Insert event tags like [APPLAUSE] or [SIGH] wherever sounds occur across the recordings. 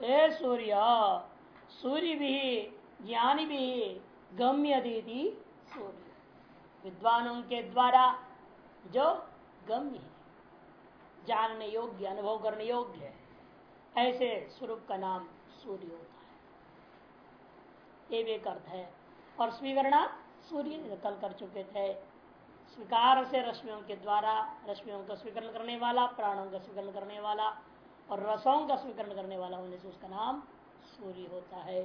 हे सूर्य सूर्य भी ज्ञानी भी गम्य दीदी सूर्य। विद्वानों के द्वारा जो गम्य है, जानने योग्य, अनुभव करने योग्य है, ऐसे स्वरूप का नाम सूर्य होता है। ये भी एक अर्थ है। और स्वीकरणा सूर्य कल कर चुके थे। स्वीकार से रश्मियों के द्वारा, रश्मियों का स्वीकरण करने वाला, प्राणों का स्वीकरण करने वाला और रसों का स्वीकरण करने वाला होने से उसका नाम सूर्य होता है।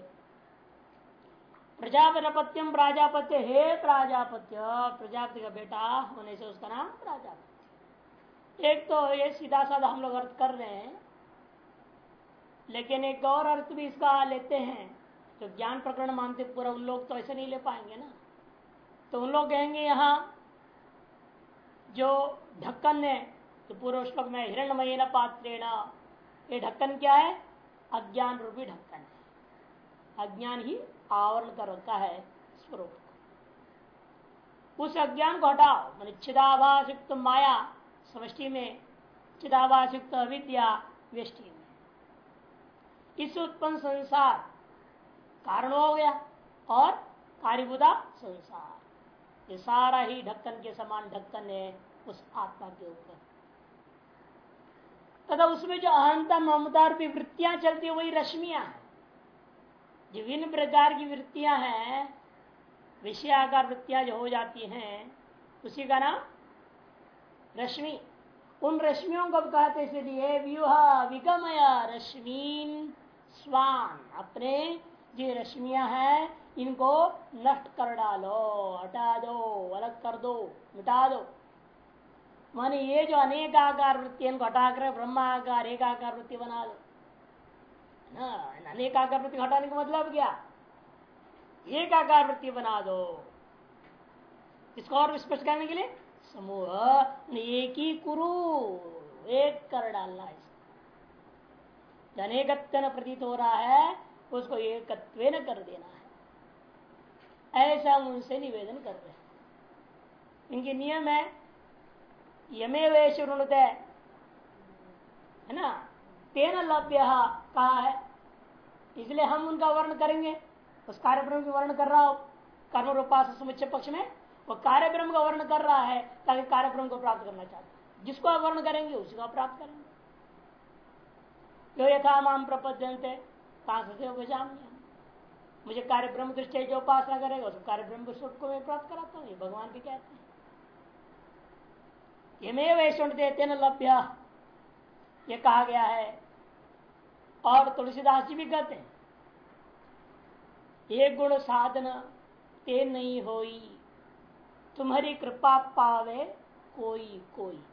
प्रजापत्यम प्राजापत्य, हे प्राजापत्य, प्रजापति का बेटा होने से उसका नाम प्राजापत्य। एक तो ये सीधा साधा हम लोग अर्थ कर रहे हैं, लेकिन एक और अर्थ भी इसका लेते हैं। जो ज्ञान प्रकरण मानते पूरा उन लोग तो ऐसे नहीं ले पाएँगे ना। तो उन लोग कहेंगे यहाँ, जो ढक्कन है तो पूर्व श्लोक में हिरणमय न पात्रेण ये ढक्कन क्या है? अज्ञान रूपी ढक्कन है। अज्ञान ही आवरण कर रखा है स्वरूप उस अज्ञान को हटाओ। मान युक्त माया, समष्टि में चिदाभास युक्त अविद्या, व्यष्टि में। इस उत्पन्न संसार कारण हो गया और कार्यबुदा संसार। ये सारा ही ढक्कन के समान ढक्कन है उस आत्मा के ऊपर। तथा उसमें जो अहंता ममता रूपी वृत्तियाँ चलती है, वही रश्मियाँ। विभिन्न प्रकार की वृत्तियाँ हैं, विषयाकार वृत्तियाँ जो हो जाती हैं, उसी का नाम रश्मि। उन रश्मियों को कहते इसलिए व्यूह विगमय रश्मीन स्वान। अपने जो रश्मियाँ हैं, इनको नष्ट कर डालो, हटा दो, अलग कर दो, मिटा दो। माने ये जो अनेक आकार वृत्ति इनको हटाकर ब्रह्माकार एक आकार वृत्ति बना दो ना अनेक आकार वृत्ति हटाने का मतलब क्या? एक आकार वृत्ति बना दो। इसको और स्पष्ट करने के लिए, समूह एक ही कुरु, एक कर डालना इसको। अनेकत्व प्रतीत हो रहा है, उसको एकत्व कर देना है। ऐसा हम उनसे निवेदन कर रहे हैं। इनके नियम है यमे वेश है ना? तेन लभ्य कहा है? इसलिए हम उनका वर्ण करेंगे। उस कार्यक्रम का वर्ण कर रहा हो। कर्म रूपा समुच्चय पक्ष में वो कार्यक्रम का वर्ण कर रहा है, ताकि कार्यक्रम को प्राप्त करना चाहते जिसको आप वर्ण करेंगे, उसी को प्राप्त करेंगे। जो यथा माम प्रपद्यंते मुझे कार्य ब्रह्म दृष्टि जो उपासना करेगा, उस कार्य ब्रह्म स्वरूप को मैं प्राप्त कराता हूँ भगवान भी कहते हैं। यमे वैष्णव देते न लभ्य। ये कहा गया है। और तुलसीदास जी भी कहते हैं एक गुण साधन ते नहीं होई। तुम्हारी कृपा पावे कोई कोई।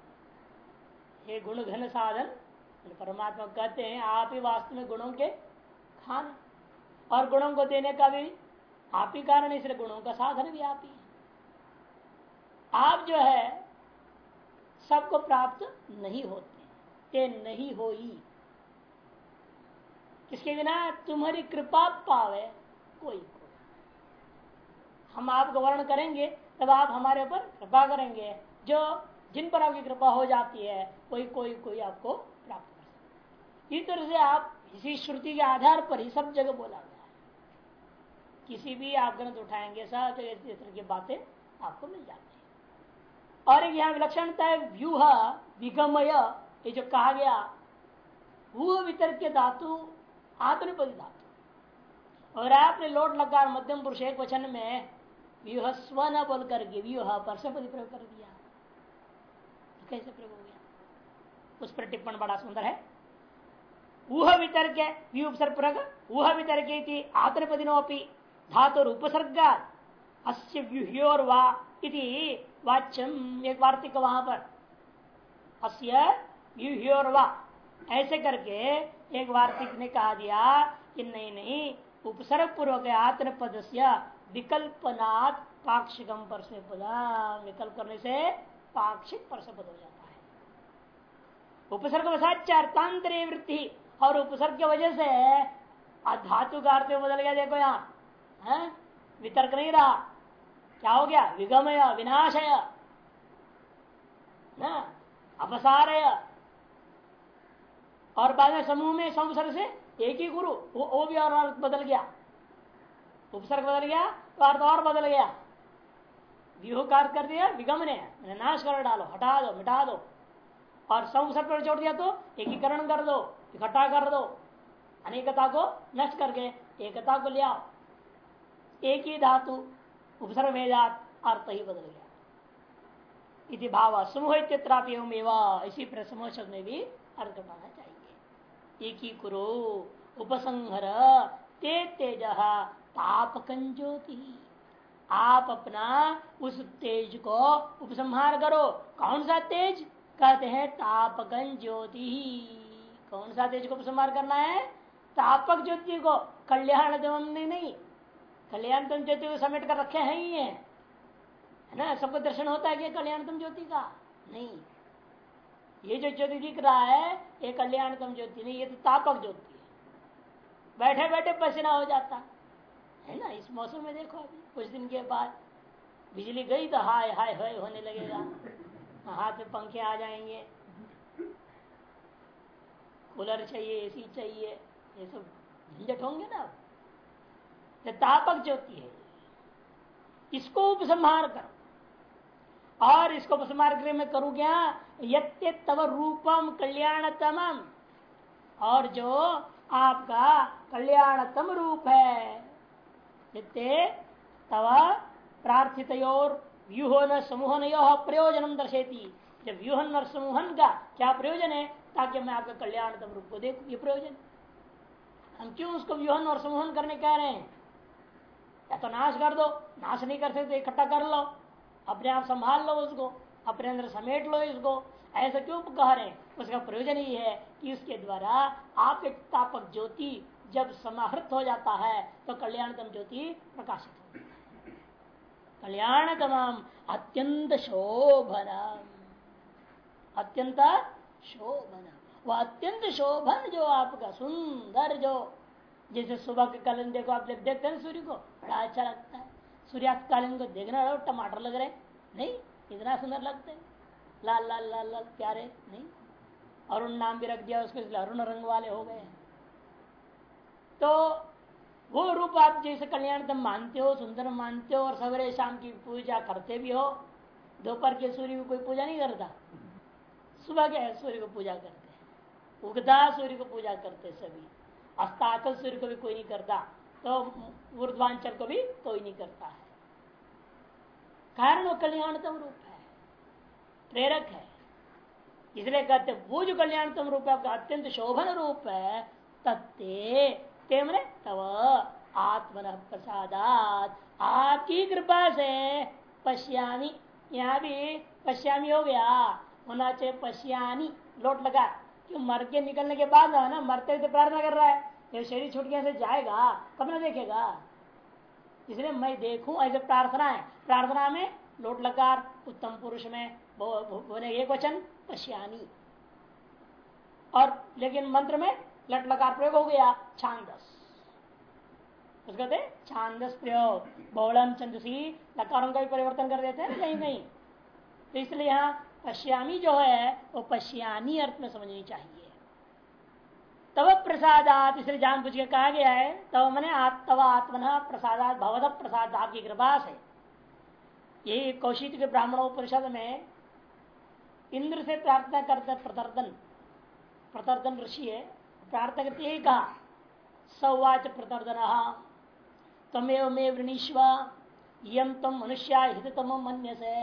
ये गुण घन साधन परमात्मा कहते हैं, आप ही वास्तव में गुणों के खान और गुणों को देने का भी, आप ही कारण इसलिए गुणों का साधन भी आप है। आप जो है सबको प्राप्त नहीं होते। ये नहीं हो किसके बिना तुम्हारी कृपा पावे कोई कोई हम आपको वर्ण करेंगे, तब आप हमारे ऊपर कृपा करेंगे। जो, जिन पर आपकी कृपा हो जाती है कोई कोई कोई आपको प्राप्त कर सकते इस तरह से आप इसी श्रुति के आधार पर ही सब जगह बोला गया है। किसी भी आप ग्रंथ उठाएँगे सब जगह इस तरह की बातें आपको मिल जाती है। और एक यहाँ विलक्षणता है व्यूह, विगमय, ये जो कहा गया, वो वितर्क धातु आत्मनिपति धातु। और आपने लोट लगा मध्यम पुरुष एक वचन में, व्यूह स्व न बोल करके, व्यूह पर से प्रयोग कर दिया। तो कैसे प्रयोग हो गया? उस पर टिप्पण बड़ा सुंदर है। ऊह वितर्क व्यूपसर्ग ऊह वितर्क आत्मपदिनोपि धातु उपसर्ग अस्य व्यूह्योर वा वाच्यम एक वार्तिक वहाँ पर। अस्य वा ऐसे करके एक वार्तिक ने कहा दिया कि नहीं नहीं उपसर्ग पूर्वक आत्मपद से विकल्पनात् पाक्षिकम पर से पदा विकल्प करने से पाक्षिक पर से पद हो जाता है। उपसर्ग वसाचार्थांतरे वृत्ति और उपसर्ग की वजह से धातु का अर्थ बदल गया, देखो यहाँ। वितर्क नहीं रहा। क्या हो गया? विगमय विनाशय न? अपसारय और बाद में समूह में संसर्ग से एक ही गुरु वो, वो भी और बदल गया। उपसर्ग बदल गया तो अर्थ और बदल गया। व्यूह कार्य कर दिया विगम ने नाश कर डालो हटा दो मिटा दो। और संसर्ग पर छोड़ दिया तो एकीकरण कर दो इकट्ठा कर दो। अनेकता को नष्ट करके एकता को ले आओ। एक ही धातु उपसर्ग भेजात अर्थ ही बदल गया इति भाव। समूह इसी पर में भी अर्थ बनाना चाहिए एक ही कुरो उपसंहर ते तेज तापकं ज्योति। आप अपना उस तेज को उपसंहार करो। कौन सा तेज? कहते हैं तापकन ज्योति। कौन सा तेज को उपसंहार करना है? तापक ज्योति को। कल्याण नहीं। कल्याण तुम ज्योति को समेट कर रखे हैं ही है। है ना? सबको दर्शन होता है कि कल्याणतम ज्योति का? नहीं। ये जो ज्योति दिख रहा है, ये कल्याणतम ज्योति नहीं, ये तो तापक ज्योति है। बैठे बैठे पसीना हो जाता। है ना? इस मौसम में देखो अभी, कुछ दिन के बाद बिजली गई तो हाय हाय हाय होने लगेगा। हाथ में पंखे आ जाएँगे। कूलर चाहिए, एसी चाहिए, ये सब झंझट होंगे ना तापक ज्योति है। इसको उपसंहार करो। और इसको उपसंहार करने में करूँ क्या? यत्य तव रूपम कल्याणतम और जो आपका कल्याणतम रूप है, यत्ते तव प्रार्थित व्यूहन समूहन यो प्रयोजन दर्शेती जब व्यूहन और समूहन का क्या प्रयोजन है? ताकि मैं आपका कल्याणतम रूप को देखू, ये प्रयोजन। हम क्यों उसको व्यूहन और समूहन करने कह रहे हैं? या तो नाश कर दो, नाश नहीं कर सकते, इकट्ठा कर लो। अपने आप संभाल लो उसको, अपने अंदर समेट लो इसको। ऐसा क्यों कह रहे उसका प्रयोजन ही है कि उसके द्वारा आपके तापक ज्योति जब समाहृत हो जाता है तो कल्याणतम ज्योति प्रकाशित हो। कल्याणतम अत्यंत शोभन अत्यंत शोभन वह अत्यंत शोभन जो आपका सुंदर जो जैसे सुबह के कालीन देखो, आप देखते हैं सूर्य को, बड़ा अच्छा लगता है। सूर्यास्त कालीन को देखना रहो, टमाटर लग रहे नहीं, इतना सुंदर लगते हैं। लाल लाल लाल लाल, प्यारे, नहीं। अरुण नाम भी रख दिया, उसके इसलिए अरुण रंग वाले हो गए तो वो रूप आप जैसे कल्याण तुम मानते हो, सुंदर मानते हो, और सवेरे शाम की पूजा करते भी हो, दोपहर के सूर्य को कोई पूजा नहीं करता। सुबह के सूर्य को पूजा करते उगता सूर्य को पूजा करते सभी। अस्ताचल सूर्य को भी कोई नहीं करता तो ऊर्ध्वांचल को भी कोई नहीं करता है। कारण वो कल्याणतम रूप है। प्रेरक है। इसलिए कहते वो जो कल्याणतम रूप है, आपका अत्यंत शोभन रूप है, तत्ते तेमने तव आत्मन प्रसादात। आपकी कृपा से पश्यामी, यहाँ भी पश्यामी हो गया। होना चाहिए पश्यानी लोट लगा। क्यों मर के निकलने के बाद ना, मरते हुए तो प्रार्थना कर रहा है ये शरीर छूट गया से जाएगा कब ना देखेगा। इसलिए मैं देखूँ, ऐसे प्रार्थना है। प्रार्थना में लोट लकार, उत्तम पुरुष में बोले एक वचन, पश्यानी। और लेकिन मंत्र में लट लकार प्रयोग हो गया, छांदस। कहते छांदस प्रयोग। बहुलम चंदसी लकारों का भी परिवर्तन कर देते हैं कहीं कहीं तो इसलिए यहाँ पश्यामी जो है, वो पश्यानी अर्थ में समझनी चाहिए। तब प्रसादात, इसलिए जान पूछ के कहा गया है तब मैंने तव आत्मना प्रसादात भवद प्रसाद आपकी कृपा से। यही कौशिक के ब्राह्मणों परिषद में इंद्र से प्रार्थना करते प्रतर्दन। प्रतर्दन ऋषि है, प्रार्थना करते यही कहा? सौवाच प्रतर्दन तमेव मे वृणीश्व यम तम मनुष्या हिततम मन से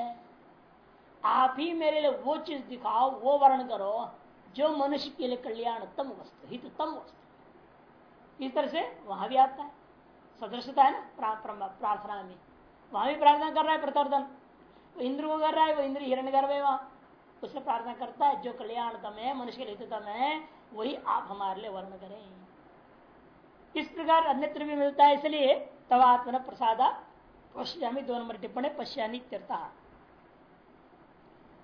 आप ही मेरे लिए वो चीज़ दिखाओ, वो वर्ण करो, जो मनुष्य के लिए कल्याणतम वस्तु हिततम वस्तु इस तरह से वहाँ भी आता है। सदृशता है ना प्रार्थना में। वहाँ भी प्रार्थना कर रहा है प्रतर्दन। वो इंद्र को कर रहा है, वो इंद्र हिरण कर रहे वहाँ। उससे प्रार्थना करता है, जो कल्याणतम है, मनुष्य के लिए हिततम है, वही आप हमारे लिए वर्ण करें। इस प्रकार अन्यत्र भी मिलता है, इसलिए तब आत्मन प्रसादा पश्यामी, दो नंबर टिप्पणी पश्यानी तीर्था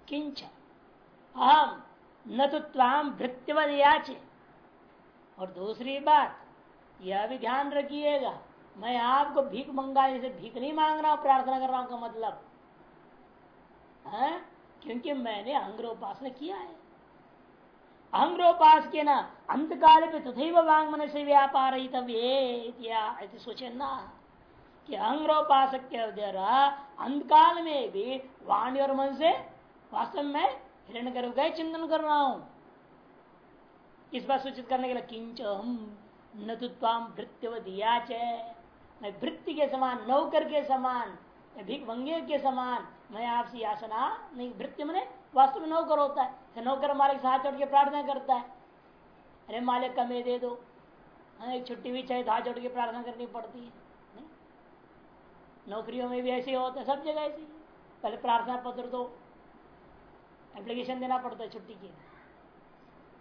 किंच अहम न तो ताम भृत्यवद याचे और दूसरी बात, यह भी ध्यान रखिएगा, मैं आपको भीख मंगा जैसे भीख नहीं मांग रहा हूँ प्रार्थना कर रहा हूँ का मतलब? है? क्योंकि मैंने अंग्रोपासना किया है। अंग्रोपास के ना अंत काल पे तथा वांग मन से व्यापार सोचे ना कि अंग्रोपासक के द्वारा अंत काल में भी वाणी और मन से वास्तव में हिरण कर गए चिंतन कर रहा हूँ। इस बात सूचित करने के लिए किंच हम न तो भृत्य दिया मैं भृत्य के समान नौकर के समान भिक भंगे के समान मैं आपसे याचना नहीं भृत्य मैंने वास्तव में नौकर होता है। नौकर मालिक हाथ चढ़ के प्रार्थना करता है। अरे मालिक कमे दे दो। हाँ, एक छुट्टी भी चाहे हाथ चढ़ के प्रार्थना करनी पड़ती है। नौकरियों में भी ऐसे होता है सब जगह ऐसे पहले प्रार्थना पत्र दो। एप्लीकेशन देना पड़ता है छुट्टी की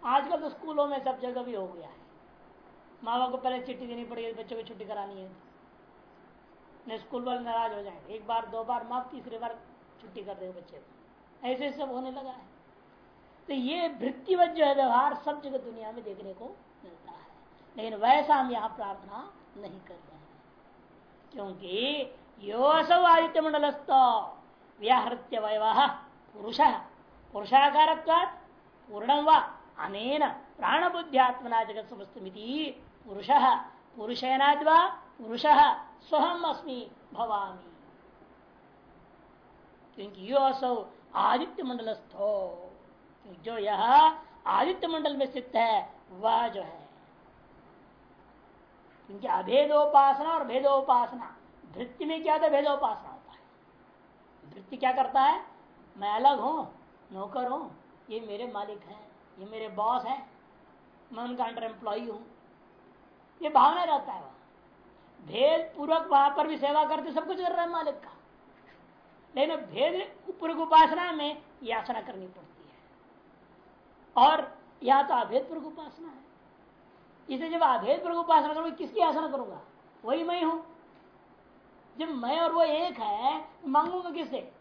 आजकल तो स्कूलों में सब जगह भी हो गया है। माँ बाप को पहले चिट्ठी देनी पड़ेगी, बच्चों को छुट्टी करानी है। नहीं स्कूल वाले नाराज़ हो जाएँगे। एक बार, दो बार, माफ़, तीसरी बार छुट्टी कर देंगे बच्चे को। ऐसे सब होने लगा है। तो ये वृत्तिवत जो है, व्यवहार सब जगह दुनिया में देखने को मिलता है। लेकिन वैसा हम यहाँ प्रार्थना नहीं कर रहे हैं। क्योंकि योसव आदित्य मंडलस्थ, व्याहृत्य वैवाह पुरुष। पुरुषाकार पूर्ण व? अनेन प्राण बुद्धियात्मना जगत समस्तमिति पुरुष पुरुषेनाद्वा पुरुष। स्वहम अस्मी, भवामी। क्योंकि यो असौ आदित्य मंडलस्थो जो यह आदित्य मंडल में स्थित है वह जो है क्योंकि अभेदोपासना और भेदोपासना। वृत्ति में क्या था भेदोपासना होता है। वृत्ति क्या करता है? मैं अलग हूँ। नौकर हूँ, ये मेरे मालिक हैं, ये मेरे बॉस हैं, मैं उनका अंडर एम्प्लॉय हूँ। ये भावना रहता है वह। भेद पूर्वक वहाँ पर भी सेवा करते, सब कुछ कर रहा है मालिक का। लेकिन भेद पूर्वक उपासना में याचना करनी पड़ती है। और या तो अभेद पूर्वक उपासना है। इसे जब अभेद पूर्वक उपासना करूँगा, किसकी आसना करूँगा? वही मैं हूँ। जब मैं और वो एक है मांगूँगा किससे?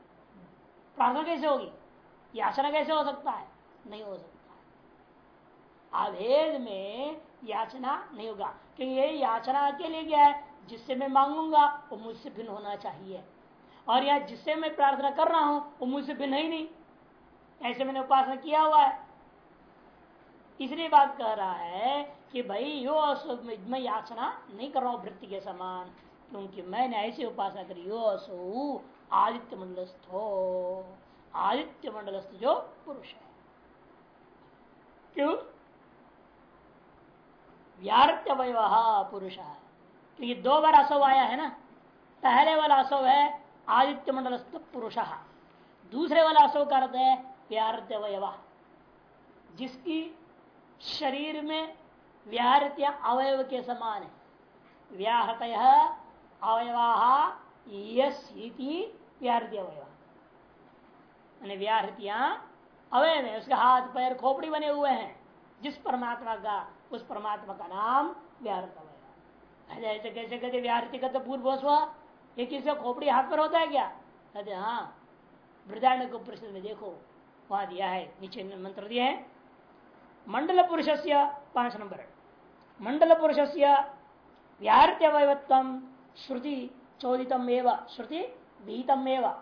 प्रार्थना कैसे होगी? याचना कैसे हो सकता है? नहीं हो सकता अभेद में याचना नहीं होगा। क्योंकि ये याचना के लिए क्या है? जिससे मैं मांगूँगा, वो मुझसे भिन्न होना चाहिए। और या जिससे मैं प्रार्थना कर रहा हूँ, वो मुझसे भिन्न ही नहीं। ऐसे मैंने उपासना किया हुआ है। इसलिए बात कह रहा है कि भाई, यो मैं याचना नहीं कर रहा हूँ वृत्ति के समान, क्योंकि मैंने ऐसी उपासना करी, यो असो आदित्य मंडलस्थो आदित्य मंडलस्थ जो पुरुष है। क्यों? व्यारत्य पुरुष क्योंकि दो बार असव आया है ना? पहले वाला असव है आदित्य मंडलस्थ पुरुष। दूसरे वाला असव का अर्थ है व्यारत्य वयवा जिसकी शरीर में व्याहृत्य अवयव के समान है। व्याहृत अवयवा व्याहृत्य अवयवा व्याहृतियाँ अवयव है उसके हाथ पैर खोपड़ी बने हुए हैं। जिस परमात्मा का, उस परमात्मा का नाम व्याहृत ऐसे कैसे कहते व्याहृति का तो पूर्व स्व ये किसी खोपड़ी हाथ पर होता है क्या? कहते हाँ। वृदारण को प्रश्न में देखो, वहाँ दिया है, नीचे मंत्र दिए है। मंडल पुरुष से पाँच नंबर मंडल पुरुष से व्याहृत्य वैवत्व, श्रुति चोदितम एवं, श्रुति विहितम एवं।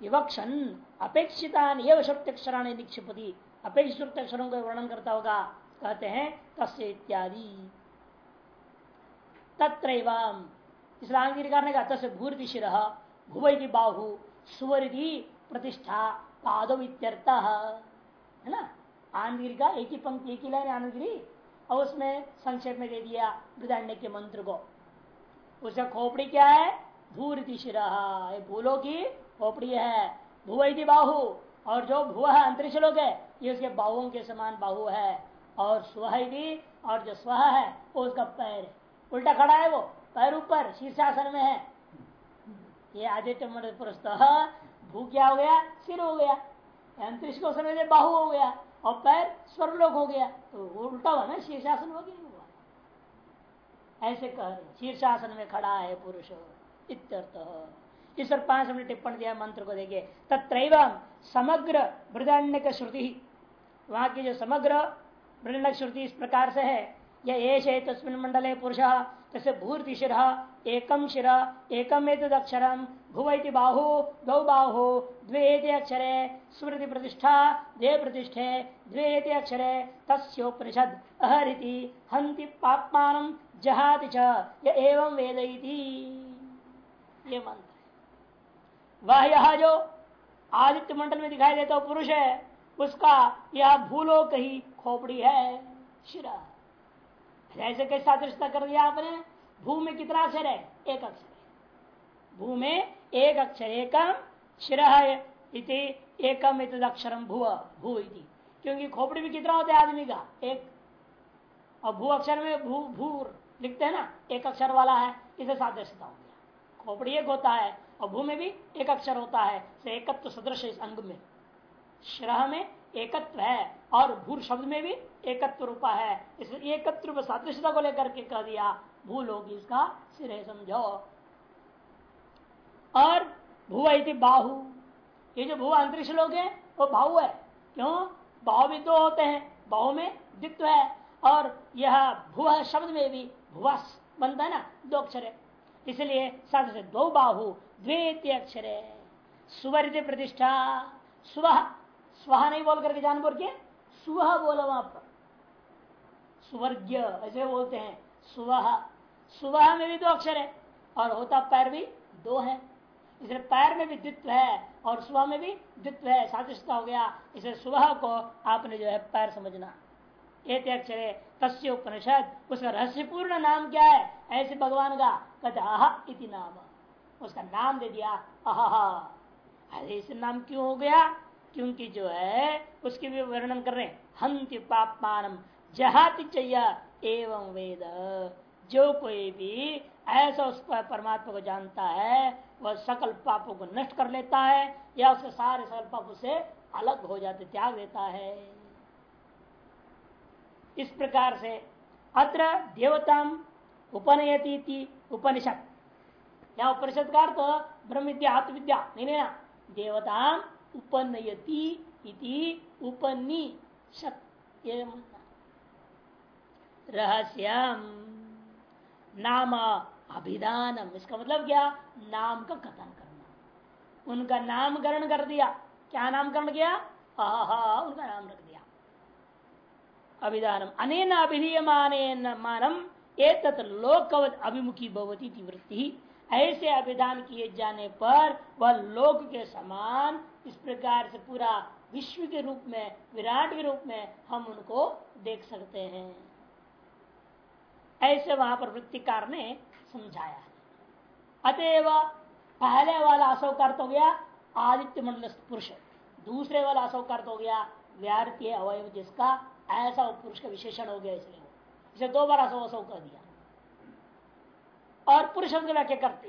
विवक्षण अपेक्षिता श्रुत्यक्षराणी निक्षिपति। अपेक्षित अक्षरों का वर्णन करता होगा। कहते हैं, तस्य इत्यादि। तत्र इस्लाम की ने कहा, तस्य भूर्ति शिर भुवि बाहु सुवरिधि प्रतिष्ठा पादव इत्यर्थ। है ना? आनंदगिरी का एक ही पंक्ति, एक ही लाइन आनंदगिरी और उसमें संक्षेप में दे दिया वृदाण्य के मंत्र को। उसका खोपड़ी क्या है? भूरिति शिरा। भूलों की खोपड़ी है भुवैधि बाहु, और जो भुआ है अंतरिक्ष लोग है, ये उसके बाहुओं के समान बाहु है, और स्वही और जो स्व है, वो उसका पैर है। उल्टा खड़ा है वो, पैर ऊपर, शीर्षासन में है। ये आदित्य मंडल पुरुष भू क्या हो गया, सिर हो गया, अंतरिक्ष को समय बाहु हो गया, और पैर स्वर्लोक हो गया तो उल्टा हुआ ना शीर्षासन हो गया ऐसे कह रहे शीर्षासन में खड़ा है पुरुष, इत्यर्थ। इस पर पाँच हमने टिप्पण दिया, मंत्र को देखिए। तत्र समग्र बृदान्य श्रुति। वहाँ की जो समग्र बृदंड श्रुति इस प्रकार से है। यह एश है तस्मिन मंडल पुरुष तसे भूर्ति शिर एकम शिर, एकम अक्षरम भुवैति बाहु गौ बाहु, द्वे अक्षरे, स्मृति प्रतिष्ठा, द्वे प्रतिष्ठे, द्वे अक्षरे तस्ोपनिषद अहरिति हंति पापमान जहाति च एवं वेद ये मंत्र वह यह जो आदित्य मंडल में दिखाई देता पुरुष है, उसका यह भूलो कही खोपड़ी है, शिरा। ऐसे कैसे सादृशता कर दिया आपने? भू में कितना अक्षर है? एक अक्षर भू में एक अक्षर, एकम शिर इति, एकम इत अक्षरम भू भू इति। क्योंकि खोपड़ी में कितना होता है आदमी का? एक। और भू अक्षर में भू, भूर लिखते हैं ना, एक अक्षर वाला है, इसे सादृश्यता हो गया। खोपड़ी एक होता है और भू में भी एक अक्षर होता है एकत्व सदृश इस अंग में। श्रह में एकत्व है और भूर शब्द में भी एकत्व रूपा है। इसलिए एकत्व सादृश्यता को लेकर के कह दिया भू लोग इसका, सिरे समझो। और भू इति बाहु। ये जो भू अंतरिक्ष लोग हैं, वो भाव है। क्यों? भाव भी दो होते हैं भाव में द्वित्व है। और यह भू शब्द में भी भुवास बनता है ना, दो अक्षर है। इसलिए साथ से दो बाहु द्वे अक्षर। सुवर्ग प्रतिष्ठा। सुबह स्व नहीं बोल करके जानवर के सुह बोलो वहाँ पर। सुवर्ग्य, ऐसे बोलते हैं। सुवह सुवह में भी दो अक्षर है और होता पैर भी दो है। इसलिए पैर में भी द्वित्व है और सुबह में भी द्वित्व है। सादृश्यता हो गया। इसलिए सुबह को आपने जो है पैर समझना। एक अक्षर तस्य उपनिषद, उसका रहस्यपूर्ण नाम क्या है? ऐसे भगवान का कहते अह इति नाम। उसका नाम दे दिया अह अरे, इसे नाम क्यों हो गया? क्योंकि जो है, उसके भी वर्णन कर रहे हैं हंति पापमान जहाति चाहिए एवं वेद। जो कोई भी ऐसा उस परमात्मा को जानता है, वह सकल पापों को नष्ट कर लेता है, या उसके सारे सकल पाप उसे अलग हो जाते, त्याग देता है। इस प्रकार से अत्र देवता उपनयती उपनिषद। या उपनिषद का अर्थ ब्रह्म विद्या आत्मविद्या नहीं। लेना देवता उपनयति उपनिषद। रहस्यम नाम अभिधानम इसका मतलब क्या? नाम का कथन करना। उनका नामकरण कर दिया। क्या नामकरण किया? आहा, उनका नाम रख दिया अभिधानम। अनेन अभिधीयमान मानम एक लोकवत अभिमुखी भवती वृत्ति। ऐसे अभिधान किए जाने पर वह लोक के समान इस प्रकार से पूरा विश्व के रूप में, विराट के रूप में हम उनको देख सकते हैं। ऐसे वहाँ पर वृत्तिकार ने समझाया। अतएव पहले वाला असौकर्त हो गया आदित्य मंडल पुरुष। दूसरे वाला असौकर्त हो गया व्यार्थी अवयव जिसका ऐसा पुरुष का विशेषण हो गया इसलिए। इसे दो बार असौ असौ कर दिया। और पुरुष की व्याख्या करते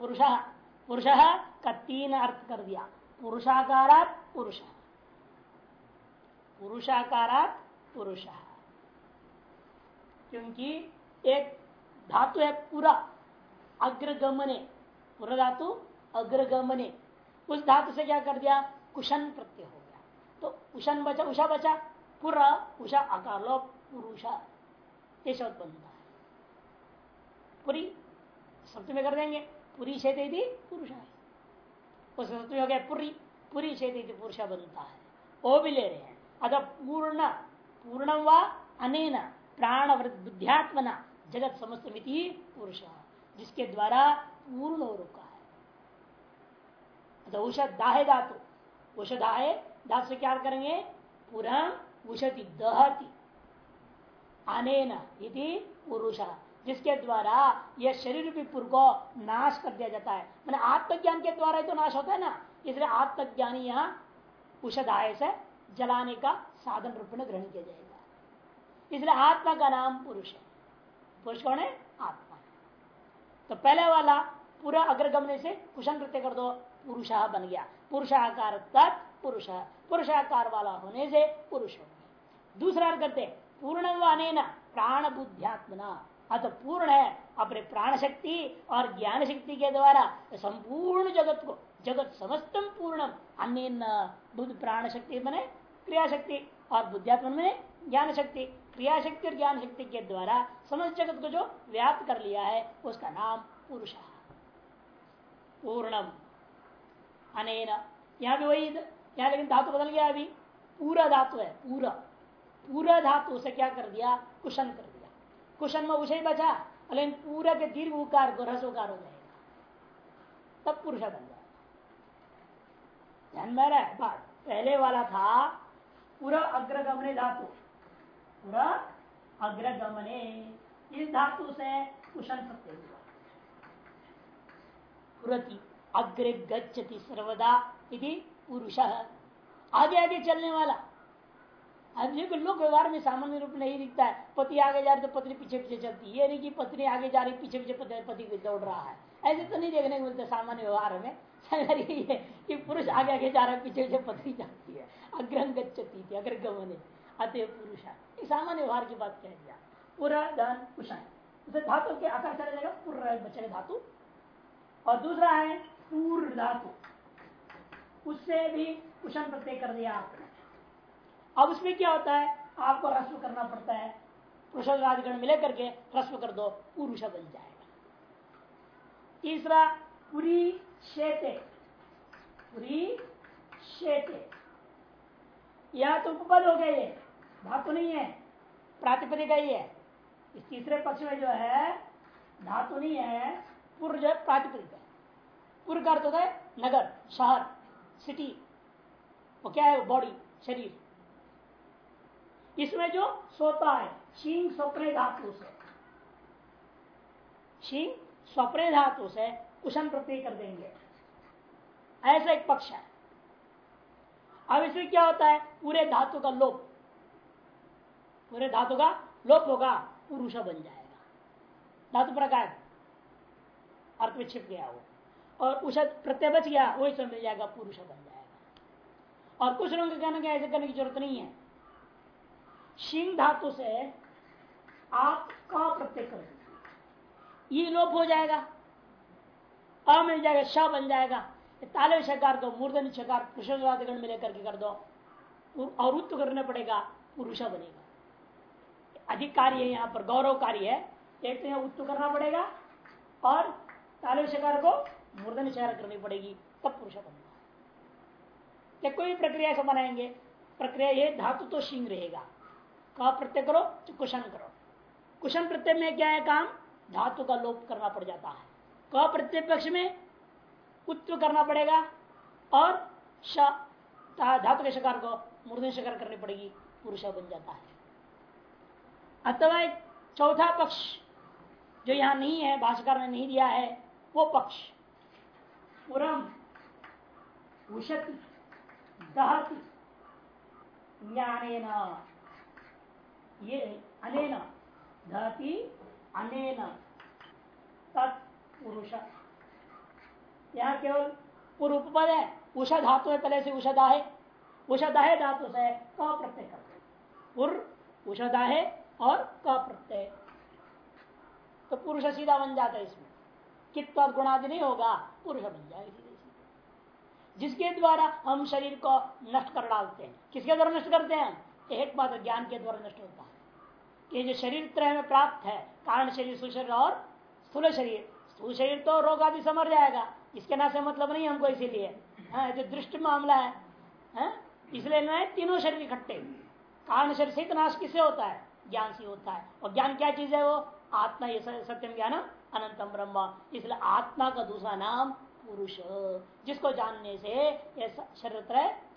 पुरुष पुरुष का तीन अर्थ कर दिया। पुरुषाकारात पुरुष। पुरुषाकारात पुरुष। क्योंकि एक धातु है पूरा, अग्रगमने। पूरा धातु, अग्रगमने। उस धातु से क्या कर दिया? कुशन प्रत्यय हो गया। तो उषण बचा, उषा बचा। पूरा उषा आकार लो, पुरुषा। ये शब्द बनता है। पूरी सप्त में कर देंगे, पूरी क्षेत्र पुरुष है। उस में हो गया, पुरी, पूरी क्षेत्र पुरुषा बनता है। वो भी ले रहे हैं। अगर पूर्ण पूर्णम व अनेन प्राण बुद्धियात्मना जगत समस्त मिति पुरुष, जिसके द्वारा पूर्ण हो रुका है। औषध दाहे धातु। औषधाए धातु से क्या करेंगे? पूरा उषति दहती। अनेन इति पुरुष, जिसके द्वारा यह शरीर रूपी को नाश कर दिया जाता है। मैंने आत्मज्ञान के द्वारा ही तो नाश होता है ना? इसलिए आत्मज्ञानी यहाँ उषधाय से जलाने का साधन रूप में ग्रहण किया जाएगा। इसलिए आत्मा का नाम पुरुष है। पुरुष कौन है? आत्मा। तो पहले वाला पूरा अग्रगमने से कुशन नृत्य कर दो, पुरुषा बन गया। पुरुषाकार तत्पुरुष पुरुषाकार वाला होने से पुरुष हो गया। दूसरा करते पूर्ण व प्राण बुद्धियात्मना अतः पूर्ण है, अपने प्राण शक्ति और ज्ञान शक्ति के द्वारा संपूर्ण जगत को, जगत समस्तम पूर्णम अन्य बुद्ध प्राण शक्ति बने क्रिया शक्ति और बुद्धियात्म में ज्ञान शक्ति क्रिया शक्ति और ज्ञान शक्ति के द्वारा समस्त जगत को जो व्याप्त कर लिया है, उसका नाम पुरुष पूर्णम। अनेन। यहाँ भी वही यहाँ लेकिन धातु बदल गया अभी। पूरा धातु है, पूरा। पूरा धातु से क्या कर दिया? कुशन कर दिया। कुशन में उसे बचा, लेकिन पूरा के दीर्घ उकार को रस उकार हो जाएगा। तब पुरुष बन जाएगा। ध्यान में बात पहले वाला था, पूरा अग्रगमने धातु। पूरा अग्रगमने। इस धातु से कुशन प्रत्यय हुआ। पुरति अग्रे गच्छति सर्वदा यदि पुरुष आगे आगे चलने वाला। आदमी को लोक व्यवहार में सामान्य रूप नहीं दिखता है। पति आगे जा रही तो पत्नी पीछे पीछे चलती है। ये नहीं कि पत्नी आगे जा रही पीछे पीछे पति, दौड़ रहा है। ऐसे तो नहीं देखने को मिलता सामान्य व्यवहार में। यही है कि पुरुष आगे आगे जा रहा है पीछे पीछे पत्नी जाती है। अग्रह गच्छती थी अग्रगमन। अतः पुरुष है। सामान्य व्यवहार की बात कह दिया। पूरा धन कुशन उसे धातु के आकार चला जाएगा। पूर्व बचेगा धातु। और दूसरा है पूर्व धातु उससे भी कुशन प्रत्यय कर दिया आपने। अब उसमें क्या होता है? आपको रस्व करना पड़ता है। पुरुषाधिकरण मिले करके रस्व कर दो, पुरुष बन जाएगा। तीसरा, पुरी शेते। पुरी शेते। यह तो उपपद हो गए धातु नहीं है। प्रातिपदिक ही है। इस तीसरे पक्ष में जो है, धातु नहीं है पुर जो है प्रातिपदिक है। पुर का अर्थ होता है नगर, शहर। सिटी वो क्या है बॉडी शरीर। इसमें जो सोता है, शींग स्वप्ने धातु से। शींग स्वप्ने धातु से कुशन प्रत्यय कर देंगे। ऐसा एक पक्ष है। अब इसमें क्या होता है, पूरे धातु का लोप। पूरे धातु का लोप होगा, पुरुष बन जाएगा। धातु प्रकार। अर्थ में छिप गया वो। और उषद प्रत्यय बच गया वही सब मिल जाएगा, पुरुष बन जाएगा। और कुछ लोगों के कहने के ऐसे करने की ज़रूरत नहीं है। शिंग धातु से आप का प्रत्यय कर ये लोप हो जाएगा। अ मिल जाएगा, श बन जाएगा। ताले शकार को मूर्धन शकार पुरुषगण में लेकर के कर दो। और उत्त करना पड़ेगा, पुरुष बनेगा। अधिक कार्य है यहाँ पर गौरव कार्य है। एक तो यहाँ उत्त करना पड़ेगा और ताले शकार को मूर्धन शकार करनी पड़ेगी, तब पुरुष बनेगा कोई प्रक्रिया से बनाएँगे, प्रक्रिया ये, धातु तो शिंग रहेगा। का प्रत्यय करो तो कुशन करो। कुशन प्रत्यय में क्या है काम? धातु का लोप करना पड़ जाता है। क प्रत्यय पक्ष में? उत्व करना पड़ेगा और धातु के शिकार को मूर्धन शिकार करनी पड़ेगी, पुरुष बन जाता है। अथवा चौथा पक्ष जो यहाँ नहीं है भाषाकार ने नहीं दिया है, वो पक्ष। पुरम, उशति, दहती ये अनेन धति अनेन तत्पुरुष यहाँ केवल पूर्व पद है। उषा धातु है, पहले से उषा है उषा है धातु से क प्रत्यय करते पूर्व उषा है और क प्रत्यय। तो पुरुष सीधा बन जाता है इसमें। कित गुणादि नहीं होगा? पुरुष बन जाएगा। जिसके द्वारा हम शरीर को नष्ट कर डालते हैं। किसके द्वारा नष्ट करते हैं? एक मात्र ज्ञान के द्वारा नष्ट होता है। कि जो शरीर त्रय में प्राप्त है कारण शरीर सुशरीर और स्थूल शरीर। स्थूल शरीर तो रोग आदि समर जाएगा। इसके ना से मतलब नहीं हमको इसीलिए। हाँ, जो दृष्ट मामला है, है? इसलिए न तीनों शरीर इकट्ठे। कारण शरीर से नाश किसे होता है? ज्ञान से होता है। और ज्ञान क्या चीज़ है वो? आत्मा ये सत्यम ज्ञान अनंतम ब्रह्म। इसलिए आत्मा का दूसरा नाम पुरुष। जिसको जानने से यह शरीर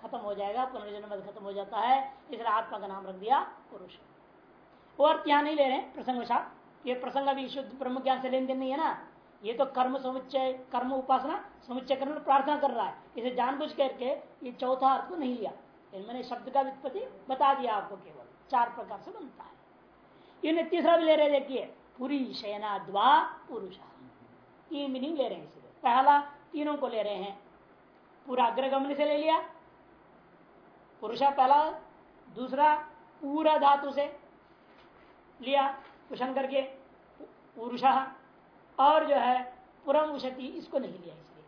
खत्म हो जाएगा, पुनर्जन्म खत्म हो जाता है। इसलिए आत्मा का नाम रख दिया पुरुष। वो अर्थ यहाँ नहीं ले रहे प्रसंग ये प्रसंग अभी शुद्ध ब्रह्म ज्ञान से लेन देन नहीं है ना? ये तो कर्म समुच्चय, कर्म उपासना, समुच्चय करने प्रार्थना कर रहा है। इसे जानबूझ करके ये चौथा अर्थ को नहीं लिया। मैंने शब्द का व्युत्पत्ति बता दिया आपको केवल। चार प्रकार से बनता है। इन्हें तीसरा भी ले रहे देखिए। पुरी शयना द्वा पुरुष। तीन मीनिंग ले रहे हैं इसलिए पहला, तीनों को ले रहे हैं। पूरा अग्रगमन से ले लिया। पुरुषा पहला, दूसरा, पूरा धातु से लिया कुशन करके। पुरुष, और जो है, पुरम उशति इसको नहीं लिया इसलिए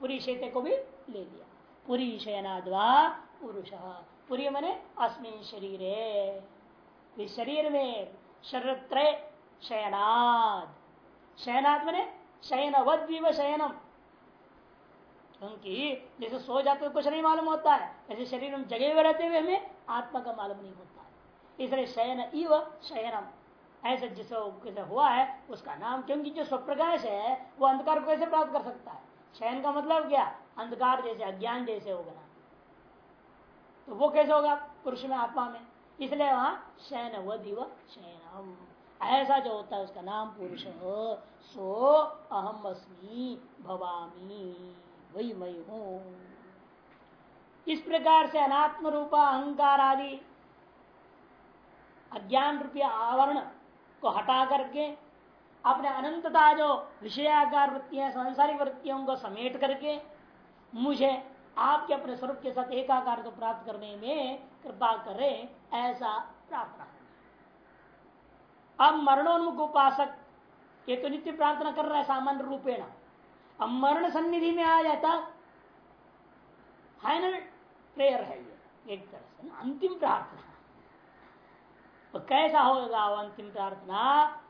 पूरी शेते को भी ले लिया। पुरी शयनाद्वा पुरुष। पुरी मने अस्मिन शरीर। शरीर में शरीर शयनाद शयनाद मने शयन वद्वीव शयनम क्योंकि जैसे सो जाते कुछ नहीं मालूम होता है, ऐसे शरीर में जगे हुए रहते हुए हमें आत्मा का मालूम नहीं होता है। इसलिए शयन इव शयनम। ऐसे जिसे हुआ है, उसका नाम, क्योंकि जो स्वप्रकाश है, वो अंधकार को कैसे प्राप्त कर सकता है? शयन का मतलब क्या? अंधकार जैसे, अज्ञान जैसे होगा तो वो कैसे होगा? पुरुष में, आत्मा में। इसलिए वहाँ शयन व दिव शयनम ऐसा जो होता है उसका नाम पुरुष सो अहम अस्मी भवामी, वही मैं हूँ। इस प्रकार से अनात्म रूपा, अहंकार आदि अज्ञान रूपी आवरण को हटा करके, अपने अनंतता जो विषयाकार वृत्तियाँ सांसारिक वृत्तियों को समेट करके, मुझे आपके अपने स्वरूप के साथ एकाकार को प्राप्त करने में कृपा करें, ऐसा प्रार्थना अब मरणोन्मुख उपासक ये तो नित्य प्रार्थना कर रहा है सामान्य रूपेण। अब मरण सन्निधि में आ जाता फाइनल प्रेयर है ये, एक तरह से अंतिम प्रार्थना। तो कैसा होगा वो अंतिम प्रार्थना?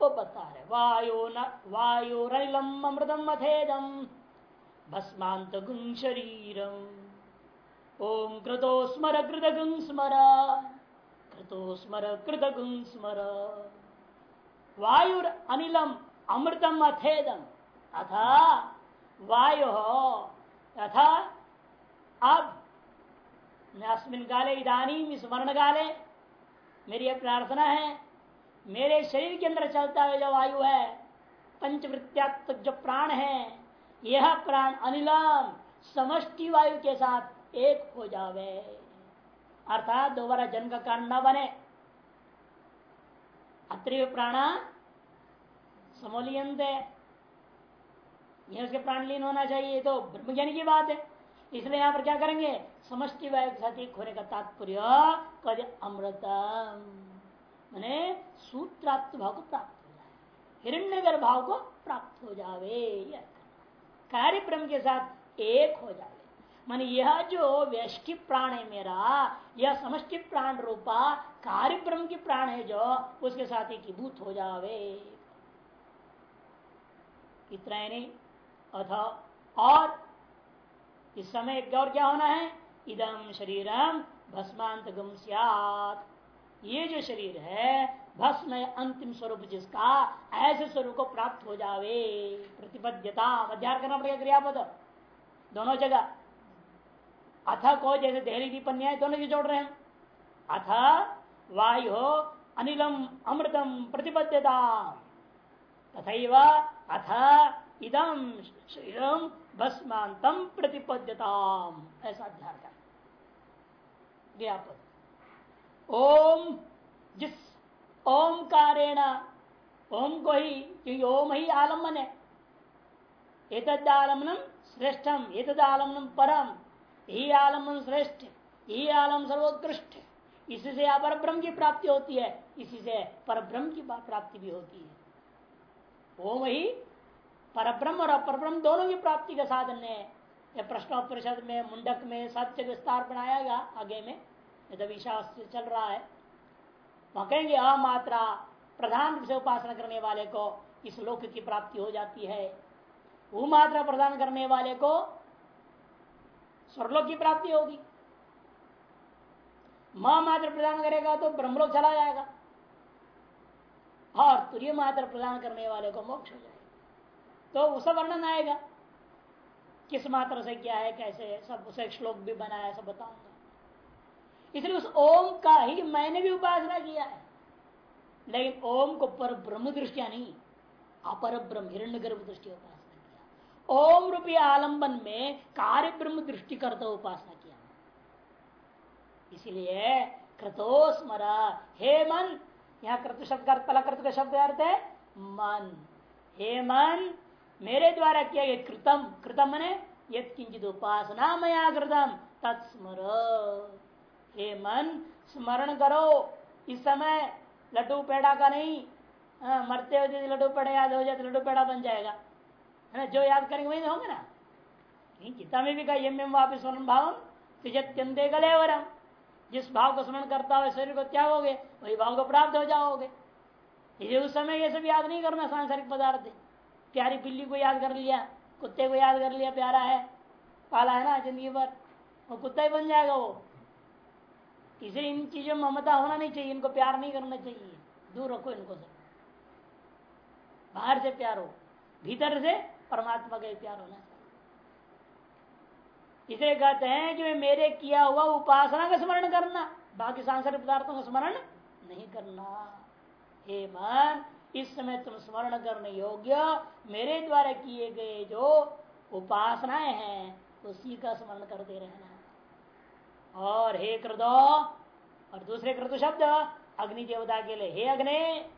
वो बता रहे, वायु न वायुरनिलम अमृतम अथेदम भस्मांत गुं शरीरम। ओम कृतो स्मर कृत गुं स्मर कृतो स्मर कृत गुं स्मर। वायुर अनिलम अमृतम अथेदम। अथा वायु अथा अब अस्मिन काले इधानी स्मरण काले मेरी यह प्रार्थना है, मेरे शरीर के अंदर चलता हुआ जो वायु है पंचवृत्त्यात्मक जो प्राण है, यह प्राण अनिलम समष्टि वायु के साथ एक हो जावे। अर्थात दोबारा जन्म का कारण न बने। अत्रिय प्राणा समोलियंत है। यह उसके प्राण लीन होना चाहिए तो ब्रह्मज्ञानी की बात है। इसलिए यहाँ पर क्या करेंगे? समष्टि वायु के साथ एक होने का तात्पर्य कद अमृतम। मैंने सूत्रात्म भाव को प्राप्त हो जाए। हिरण्य भाव को प्राप्त हो जावे कार्य ब्रह्म के साथ एक हो जाए। मान यह जो व्यष्टि प्राण है मेरा, यह समष्टि प्राण रूपा, कार्य ब्रह्म की प्राण है जो, उसके साथ एकीभूत हो जावे। इतना ही नहीं, अथा और इस समय एक और क्या होना है? इदम शरीरम भस्मांत गम ये जो शरीर है, भस्म अंतिम स्वरूप जिसका, ऐसे स्वरूप को प्राप्त हो जावे। प्रतिबद्धता अध्यार करना पड़ेगा क्रियापद। दोनों जगह। अथ को जैसे देहली दीपन न्याय दोनों की जोड़ रहे हैं। अथ वायु अनिलम अमृतम प्रतिबद्धता तथा अथ इदम शरीरम भस्मांतम प्रतिपद्यता ऐसा अध्याय का ओम, जिस ओमकारेण ओम को ही, क्योंकि ओम ही आलंबन है। एतदालम्बनम श्रेष्ठम एतदालम्बनम परम। यही आलंबन श्रेष्ठ यही आलम सर्वोत्कृष्ट इसी से अपर ब्रह्म की प्राप्ति होती है, इसी से पर ब्रह्म की प्राप्ति भी होती है। ओम ही पर ब्रह्म और अपर ब्रह्म दोनों की प्राप्ति का साधन है। यह प्रश्नोपरिषद में, मुंडक में सत्य विस्तार बनाया गया आगे में यदि विश्वास चल रहा है, वहाँ कहेंगे, अमात्रा प्रधान रूप से उपासना करने वाले को इस लोक की प्राप्ति हो जाती है। वो मात्रा प्रदान करने वाले को स्वर्लोक की प्राप्ति होगी। माँ मात्र प्रदान करेगा तो ब्रह्मलोक चला जाएगा। और तुर्य मात्र प्रदान करने वाले को मोक्ष हो जाएगा। तो उसका वर्णन आएगा। किस मात्र से क्या है, कैसे है, सब उसे श्लोक भी बनाया, सब बताऊँगा। इसलिए उस ओम का ही मैंने भी उपासना किया है। लेकिन ओम को पर ब्रह्म दृष्टिया नहीं, अपर ब्रह्म हिरण्य गर्भ दृष्टि उपासना। ओम रूपी आलंबन में कार्य ब्रह्म दृष्टि करता उपासना किया। इसीलिए कृतो स्मरा हे मन यहाँ कृत शब्द का पला कृत का शब्द अर्थ है मन। हे मन मेरे द्वारा किया गया कृतम कृतम ने यद किंचित उपासना मया कृतम तत्स्मर। हे मन स्मरण करो इस समय लड्डू पेड़ा का नहीं आ, हाँ, मरते हुए लड्डू पेड़ा याद हो जाए तो लड्डू पेड़ा बन जाएगा। है ना, जो याद करेंगे वही होंगे ना। गीता में भी कहा यम यम वापिस स्वर्ण भाव त्यजत्यंते गले वरम जिस भाव को स्मरण करता हुआ शरीर को त्यागोगे, वही भाव को प्राप्त हो जाओगे। ये उस समय ये सब याद नहीं करना सांसारिक पदार्थ। प्यारी बिल्ली को याद कर लिया, कुत्ते को याद कर लिया, प्यारा है, पाला है ना ज़िंदगी भर, वो कुत्ता ही बन जाएगा वो। इसे इन चीज़ों में ममता होना नहीं चाहिए, इनको प्यार नहीं करना चाहिए। दूर रखो इनको से बाहर से प्यार हो, भीतर से परमात्मा का प्यार होना इसे कहते हैं कि मेरे किया हुआ उपासना का स्मरण करना, बाकी सांसारिक पदार्थों का स्मरण नहीं करना। हे मन इस समय तुम स्मरण करने योग्य, मेरे द्वारा किए गए जो उपासनाएँ हैं, उसी का स्मरण करते रहना। और हे कृदो, और दूसरे कृत शब्द, अग्नि देवता के लिए। हे अग्नि,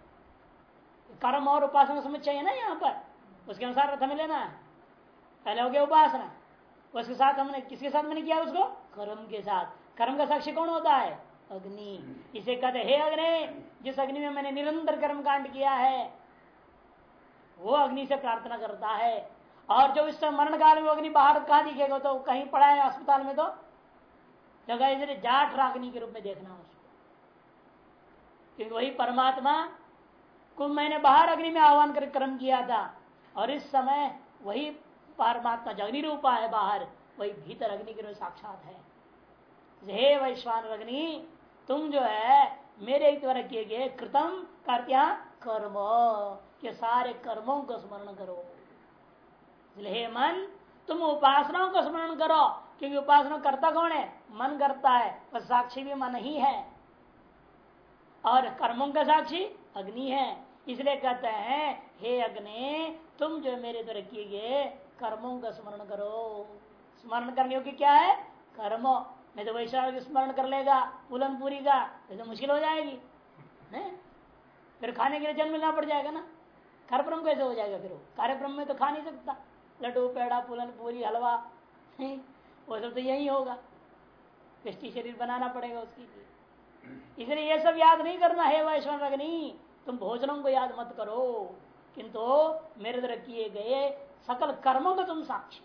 कर्म और उपासना समझ चाहिए ना यहाँ पर? उसके अनुसार अर्थ में लेना है। पहले हो गया उपासना। उसके साथ हमने, किसके साथ मैंने किया उसको? कर्म के साथ। कर्म का साक्षी कौन होता है? अग्नि। इसे कहते हे अग्नि, जिस अग्नि में मैंने निरंतर कर्म कांड किया है, वो अग्नि से प्रार्थना करता है। और जो इस मरण काल में अग्नि बाहर कहा दिखेगा? तो कहीं पड़ा है अस्पताल में तो? जगह इधर जाट रागनी के रूप में देखना उसको। क्योंकि वही परमात्मा को मैंने बाहर अग्नि में आह्वान कर कर्म किया था। और इस समय वही परमात्मा जगनी रूपा है बाहर, वही भीतर अग्नि के रूप साक्षात है। हे वैश्वान अग्नि, तुम जो है, मेरे द्वारा किए गए कृतम कार्त्या कर्म के सारे कर्मों को स्मरण करो। हे मन, तुम उपासनाओं को स्मरण करो, क्योंकि उपासना करता कौन है? मन करता है, पर साक्षी भी मन ही है। और कर्मों का साक्षी अग्नि है। इसलिए कहते हैं हे अग्नि, तुम जो मेरे द्वारा किए गए कर्मों का स्मरण करो। स्मरण करने योग्य क्या है? कर्म। नहीं तो वैशाख स्मरण कर लेगा, पुलन पूरी का तो मुश्किल हो जाएगी है? फिर खाने के लिए जन्म मिलना पड़ जाएगा ना। कार्यक्रम कैसे हो जाएगा फिर कार्यक्रम में तो खा नहीं सकता। लड्डू, पेड़ा, पुलन पूरी, हलवा वो सब तो यही होगा। पुष्टि शरीर बनाना पड़ेगा उसकी इसलिए ये सब याद नहीं करना, है वैश्वन अग्नि, तुम भोजनों को याद मत करो। किंतु मेरे द्वारा किए गए सकल कर्मों का तुम साक्षी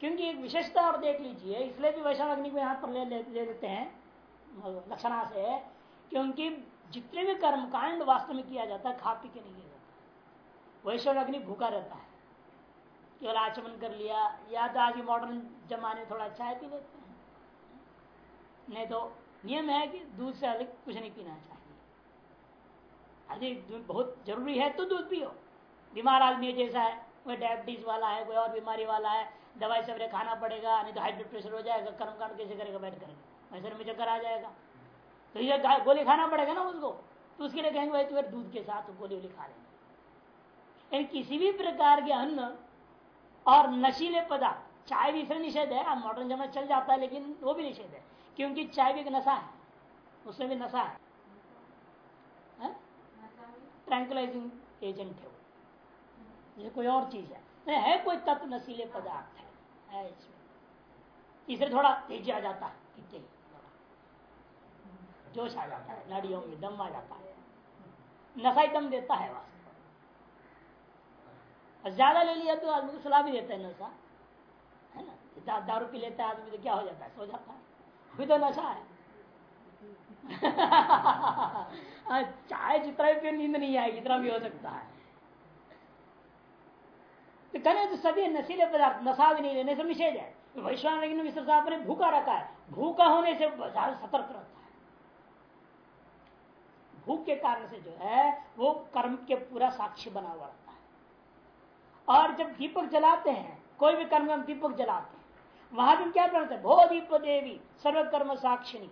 क्योंकि एक विशेषता और देख लीजिए इसलिए भी वैष्णव अग्नि को यहाँ पर ले, ले, ले लेते हैं लक्षणा से क्योंकि जितने भी कर्म कांड वास्तव में किया जाता है खा पी के नहीं किया जाता वैष्णव अग्नि भूखा रहता है। केवल आचमन कर लिया या तो आज मॉडर्न जमाने थोड़ा चाय पी लेते हैं। नहीं तो नियम है कि दूध से अधिक कुछ नहीं पीना चाहिए। अधिक बहुत ज़रूरी है तो दूध पियो। बीमार आदमी जैसा है कोई डायबिटीज़ वाला है कोई और बीमारी वाला है दवाई सवेरे खाना पड़ेगा नहीं तो हाई ब्लड प्रेशर हो जाएगा कर्म कांड कैसे करेगा बैठ करेगा वैसे में चक्कर आ जाएगा। तो ये गोली खाना पड़ेगा ना उसको तो उसके लिए कहेंगे भाई तो दूध के साथ गोली वोली खा लेंगे किसी भी प्रकार के अन्न और नशीले पदार्थ चाय भी इसलिए निषेध है अब मॉडर्न जमाना चल जाता है लेकिन वो भी निषेध है क्योंकि चाय भी एक नशा है उसमें भी नशा है, ट्रैंकुलाइजिंग एजेंट है। ये कोई और चीज़ है। है कोई तत्व नशीले पदार्थ है। है इसमें। थोड़ा तेज़ी आ जाता है कितने जोश आ जाता है, नाड़ियों में दम आ जाता है। नशा ही दम देता है वास्तव ज़्यादा ले लिया तो आदमी को सुला भी देता है नशा। है ना? दारू पी लेता है आदमी तो क्या हो जाता है? सो जाता है। अभी तो नशा है। [LAUGHS] चाय जितना भी नींद नहीं आएगी, इतना भी हो सकता है। तो करें तो सभी नशीले पदार्थ नशा भी नहीं लेने से निषेध है तो वैश्वान मिश्र साहब ने भूखा रखा है। भूखा होने से ज़्यादा सतर्क रहता है। भूख के कारण से जो है, वो कर्म के पूरा साक्षी बना हुआ रहता है। और जब दीपक जलाते हैं, कोई भी कर्म हम दीपक जलाते हैं, वहाँ भी क्या करते हैं? भो दीप देवी, सर्वकर्म साक्षिणी।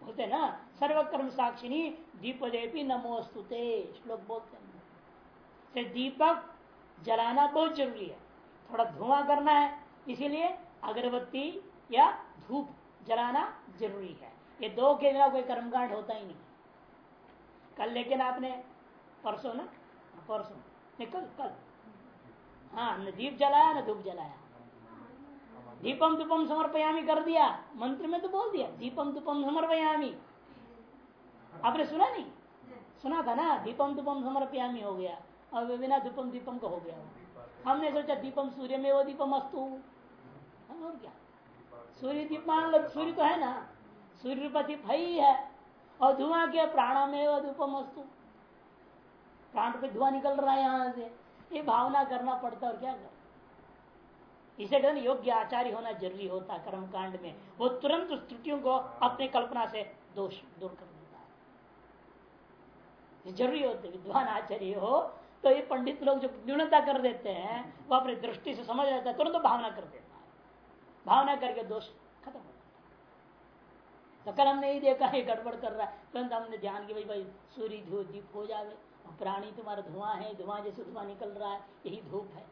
बोलते ना, सर्वकर्म साक्षिणी, दीप देवी नमोस्तुते श्लोक बोलते हैं। दीपक जलाना बहुत ज़रूरी है। थोड़ा धुआँ करना है, इसीलिए अगरबत्ती या धूप जलाना ज़रूरी है। ये दो के बिना कोई कर्मकांड होता ही नहीं। कल लेकिन आपने, परसों ना? परसों, नहीं, कल कल। हाँ न दीप जलाया, न धूप जलाया। दीपम दुपम समर्पयामी कर दिया। मंत्र में तो बोल दिया, दीपम दुपम समर्पयामी। आपने सुना नहीं? सुना था ना? दीपम दुपम समर्पयामी हो गया। और बिना दीपम दीपम का हो गया हमने सोचा, दीपम सूर्य में वो दीपम अस्तु। और क्या? सूर्य दीप मान लो, सूर्य तो है ना। सूर्य दीप है ही है। और धुआँ के प्राणा में वो दीपम अस्तु। प्राण पे धुआँ निकल रहा है यहाँ से। ये भावना करना पड़ता और क्या कर? इसे कहते योग्य आचार्य होना ज़रूरी होता है कर्म कांड में। वो तुरंत उस त्रुटियों को अपने कल्पना से दोष दूर कर देता है। ज़रूरी होते विद्वान आचार्य हो तो ये पंडित लोग जो न्यूनता कर देते हैं, वो अपनी दृष्टि से समझ लेता है, तुरंत तो भावना कर देता है। भावना करके दोष खत्म हो जाता है। तो कल हमने यही देखा है गड़बड़ कर रहा है। तुरंत हमने ध्यान की भाई भाई, सूर्य धूप, दीप हो जावे। प्राणी तुम्हारा धुआँ है, धुआँ जैसे धुआँ निकल रहा है, यही धूप है।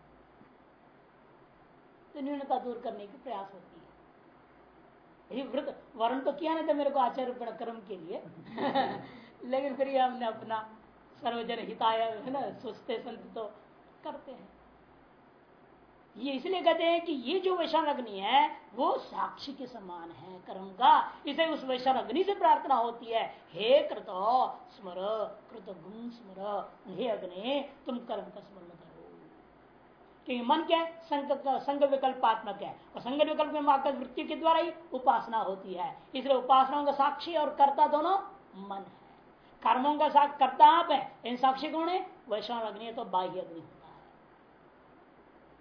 तो न्यूनता दूर करने की प्रयास होती है। यही वर्ण तो किया नहीं था मेरे को आचार्य कर्म के लिए। [LAUGHS] लेकिन फिर हमने अपना सर्वजन हिताय है ना सोचते संत तो करते हैं। ये इसलिए कहते हैं कि ये जो वैशाल अग्नि है, वो साक्षी के समान है कर्म का। इसे उस वैशाल अग्नि से प्रार्थना होती है। हे कृत, स्मर, कृत गुण स्मर। हे अग्नि, तुम कर्म का स्मरण करो। क्योंकि मन क्या है? संग विकल्पात्मक है। और संग विकल्प में मात्र वृत्ति के द्वारा ही उपासना होती है। इसलिए उपासनाओं का साक्षी और कर्ता दोनों मन है। कर्मों का साथ करता आप है, इन साक्षी कौन है? वैष्णव अग्नि तो बाह्य अग्नि होता है।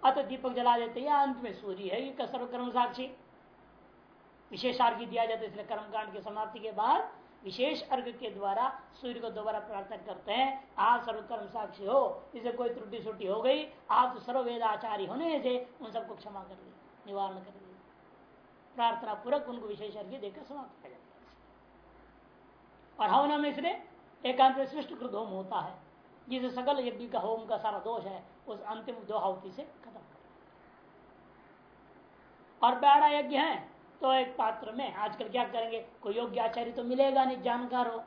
अत दीपक जला देते हैं, अंत में सूर्य है, ये सर्वकर्म साक्षी। विशेष अर्घ दिया जाता है, इसलिए कर्मकांड की समाप्ति के बाद विशेष अर्घ के द्वारा सूर्य को दोबारा प्रार्थना करते हैं, आप सर्वकर्म साक्षी हो, इसे कोई त्रुटि छुट्टी हो गई, आप तो आचार्य होने से उन सबको क्षमा कर दी निवारण कर दी प्रार्थना पूर्वक उनको विशेष अर्घ्य देकर समाप्त किया जाता है। और हवन में इसलिए एकांत सृष्ट कृत होम होता है। जिसे सकल यज्ञ का होम का सारा दोष है, उस अंतिम दो हाउती से खत्म और बैड़ा यज्ञ है तो एक पात्र में आजकल क्या करेंगे? कोई योग्य आचार्य तो मिलेगा नहीं, जानकार हो।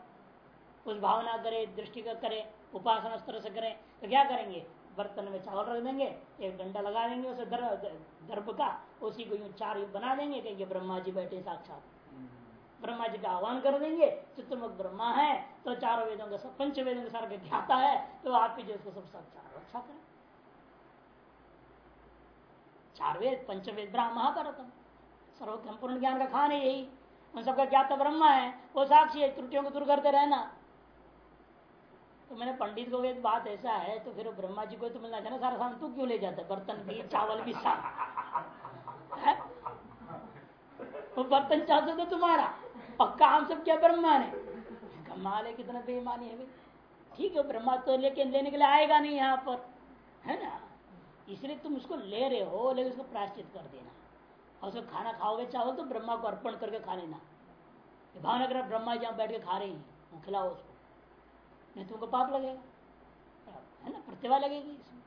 उस भावना करे, दृष्टि का करे, उपासना स्तर से करें तो क्या करेंगे? बर्तन में चावल रख देंगे, एक डंडा लगा देंगे उसे दर्भ का, उसी को चार बना देंगे कि ये ब्रह्मा जी बैठे साक्षात। ब्रह्मा जी का आह्वान कर देंगे, चित्रमुख ब्रह्मा है तो चारों वेदों का सब, पंच वेदों का सारा ध्याता है तो आप ही जो उसको सब सब चार रक्षा करें। चार वेद पंचवेद ब्राह्मण करतम सर्व संपूर्ण ज्ञान का खान है यही। उन सबका ज्ञाता ब्रह्मा है, वो साक्षी है, त्रुटियों को दूर करते रहना। तो मैंने पंडित को वेद बात ऐसा है तो फिर ब्रह्मा जी को तो मिलना चाहिए सारा सामान, तू क्यों ले जाता है? बर्तन भी, चावल भी, सारा। वो बर्तन चाहते तो तुम्हारा। पक्का हम सब क्या ब्रह्मा ने कमाल है कितना बेईमानी है ठीक है, ब्रह्मा तो लेके लेने के लिए आएगा नहीं यहाँ पर। है ना? इसलिए तुम उसको ले रहे हो, लेकिन उसको प्राश्चित कर देना। और उसको खाना खाओगे, चाहो तो ब्रह्मा को अर्पण करके खा लेना। भावना कर ब्रह्मा जहाँ बैठ के खा रहे हैं। वो खिलाओ उसको। नहीं तुमको पाप लगेगा। है ना? प्रतिभा लगेगी इसमें।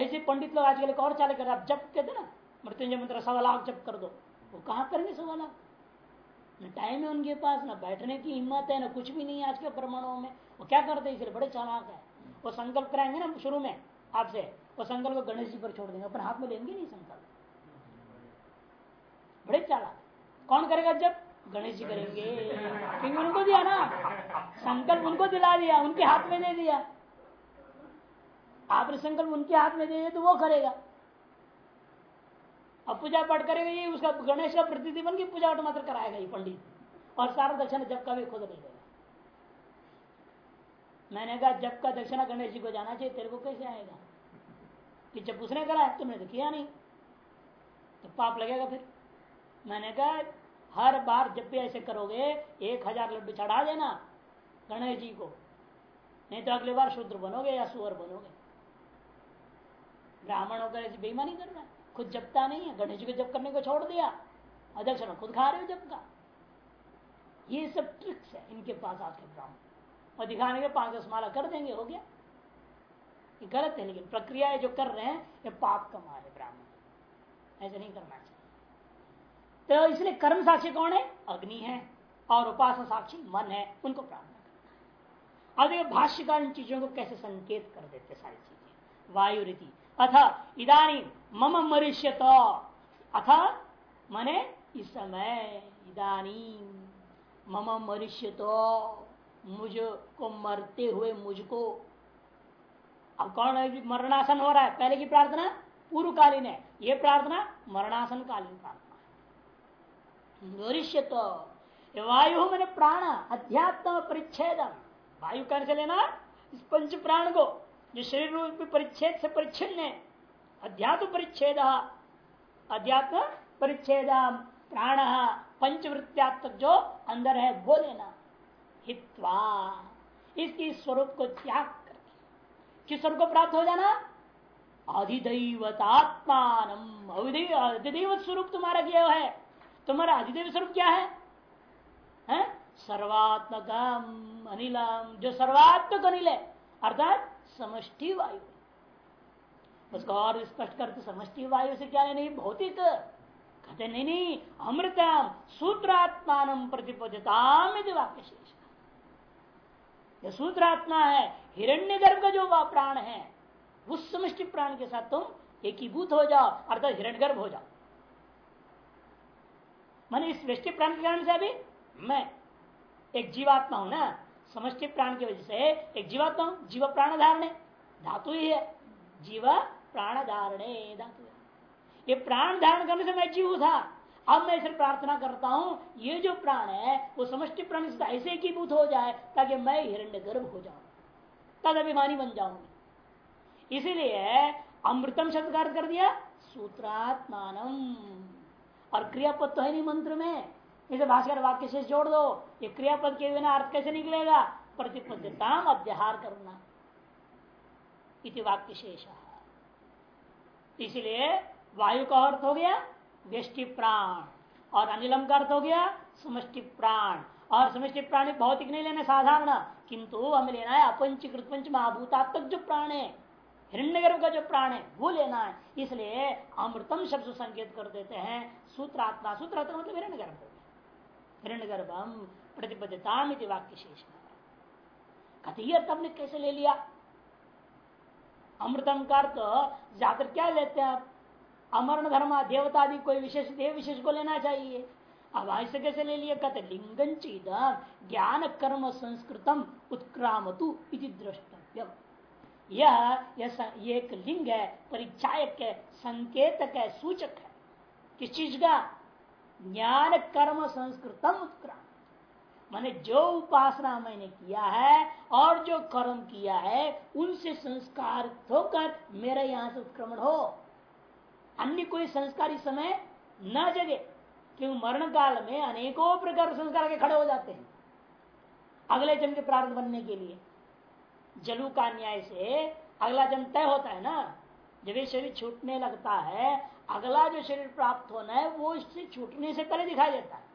ऐसे पंडित लोग आजकल एक और चाले कर रहे आप जब कहते ना, मृत्युंजय मंत्र सवा लाख जब कर दो। वो कहाँ करेंगे सवा लाख? न टाइम है उनके पास, ना बैठने की हिम्मत है, ना कुछ भी नहीं आज के परमाणुओं में। वो क्या करते हैं, इसलिए बड़े चालाक है। वो संकल्प कराएँगे ना शुरू में आपसे, वो संकल्प को गणेश जी पर छोड़ देंगे, अपने हाथ में लेंगे नहीं संकल्प। बड़े चालाक। कौन करेगा जब? गणेश जी करेंगे। क्योंकि उनको दिया ना, संकल्प उनको दिला दिया, उनके हाथ में दे दिया। आपने संकल्प उनके हाथ में दे दिया तो वो करेगा। अब पूजा पाठ करेगा ये, उसका गणेश का प्रतिनिधि बन के पूजा पाठ मात्र कराएगा ये पंडित। और सारा दक्षिणा जब का भी खुद नहीं देगा। मैंने कहा, जब का दक्षिणा गणेश जी को जाना चाहिए, तेरे को कैसे आएगा? कि जब उसने कराया तुमने तो किया नहीं। तो पाप लगेगा फिर। मैंने कहा, हर बार जब भी ऐसे करोगे, एक हज़ार लड्डू चढ़ा देना गणेश जी को। नहीं तो अगले बार शूद्र बनोगे या सुअर बनोगे। ब्राह्मण होकर ऐसी बेईमानी करना खुद जपता नहीं है, गणेश जी को जप करने को छोड़ दिया। अध्यक्ष खुद खा रहे हो जब का। ये सब ट्रिक्स है इनके पास आके ब्राह्मण। और दिखाने के पाँच दस माला कर देंगे, हो गया। ये गलत है, लेकिन प्रक्रिया जो कर रहे हैं, ये पाप कमा रहे ब्राह्मण। ऐसे नहीं करना चाहिए। तो इसलिए कर्म साक्षी कौन है? अग्नि है। और उपासना साक्षी मन है, उनको प्रार्थना करना। अब देखिए भाष्यकार इन चीज़ों को कैसे संकेत कर देते सारी चीज़ें। वायु रीति अथ, इदानी मम मनुष्य तो अथ मने इस समय इदानी मम मनुष्य तो मुझको मरते हुए मुझको। अब कौन है मरणासन हो रहा है? पहले की प्रार्थना पूर्वकालीन है। ये प्रार्थना मरणासन कालीन प्रार्थना मनुष्य तो वायु मैंने प्राण, अध्यात्म परिच्छेदम। वायु कैसे लेना? इस पंच प्राण को, जो शरीर रूप परिच्छेद से परिच्छिन्न है। अध्यात्म परिच्छेद अध्यात्म परिच्छेद प्राण पंचवृत्त्यात्मक जो अंदर है वो लेना। हित्वा। इसकी स्वरूप को त्याग करके। किस स्वरूप को प्राप्त हो जाना? अधिदैवतात्मान। अधिदेव स्वरूप तुम्हारा किया है। तुम्हारा अधिदेव स्वरूप क्या है, है? सर्वात्मकम अनिलम। जो सर्वात्मक अनिल है अर्थात समष्टि वायु। उसको और स्पष्ट करते समष्टि वायु से क्या नहीं, भौतिक। कहते नहीं नहीं, अमृतम सूत्रात्मान प्रतिपदताम वाक्य शेष। यह सूत्रात्मा है हिरण्य गर्भ का जो प्राण है, उस समष्टि प्राण के साथ तुम एकीभूत हो जाओ, अर्थात हिरण्य गर्भ हो जाओ। मैंने इस वृष्टि प्राण के कारण से अभी मैं एक जीवात्मा हूँ ना, समष्टि प्राण की वजह से एक जीवात्मा हूँ, जीव प्राण धारणे, धातु ही है, जीव प्राण धारणे ये प्राण धारण करने से मैं जीव था। अब मैं इसे प्रार्थना करता हूँ, ये जो प्राण है, वो समष्टि प्राण ऐसे की भूत हो जाए ताकि मैं हिरण्य गर्भ हो जाऊँ तद अभिमानी बन जाऊँगी। इसीलिए अमृतम शब्द कार्य कर दिया सूत्रात्मान और क्रियापद तो है नहीं मंत्र में। इसे भाषकर वाक्य से जोड़ दो। ये क्रियापद के बिना अर्थ कैसे निकलेगा? प्रतिपद्यता अध्याहार करना। इति वाक्य शेष इसलिए वायु का अर्थ हो गया व्यष्टि प्राण, और अनिलम का अर्थ हो गया समष्टि प्राण। और समष्टि प्राणी भौतिक नहीं लेना, साधारण। किंतु हमें लेना है अपंचीकृत पंच महाभूतात्मक जो प्राण है, हिरण्यगर्भ का जो प्राण है, वो लेना है। इसलिए अमृतम शब्द संकेत कर देते हैं, सूत्रात्मा। सूत्रात्मा मतलब हिरण्य गर्भ हिरण्य गर्भम प्रतिबद्धता वाक्य शेष कथिय तब कैसे ले लिया? अमृतम कर तो ज़्यादा क्या लेते हैं आप? अमरण धर्म देवता आदि कोई विशेष, देव विशेष को लेना चाहिए। अब ऐसे कैसे ले लिया कहते लिंगन चीद, ज्ञान कर्म संस्कृतम उत्क्रामतु इति द्रष्टव्यम। यह एक लिंग है, परिचायक है, संकेतक है, सूचक है। किस चीज़ का? ज्ञान कर्म संस्कृतम उत्क्राम मैंने जो उपासना मैंने किया है और जो कर्म किया है, उनसे संस्कार होकर मेरे यहाँ से उत्क्रमण हो। अन्य कोई संस्कार इस समय न जगे, क्यों मरण काल में अनेकों प्रकार संस्कार के खड़े हो जाते हैं। अगले जन्म के प्रारंभ बनने के लिए जलू का न्याय से अगला जन्म तय होता है ना। जब ये शरीर छूटने लगता है, अगला जो शरीर प्राप्त होना है, वो इससे छूटने से पहले दिखाई देता है।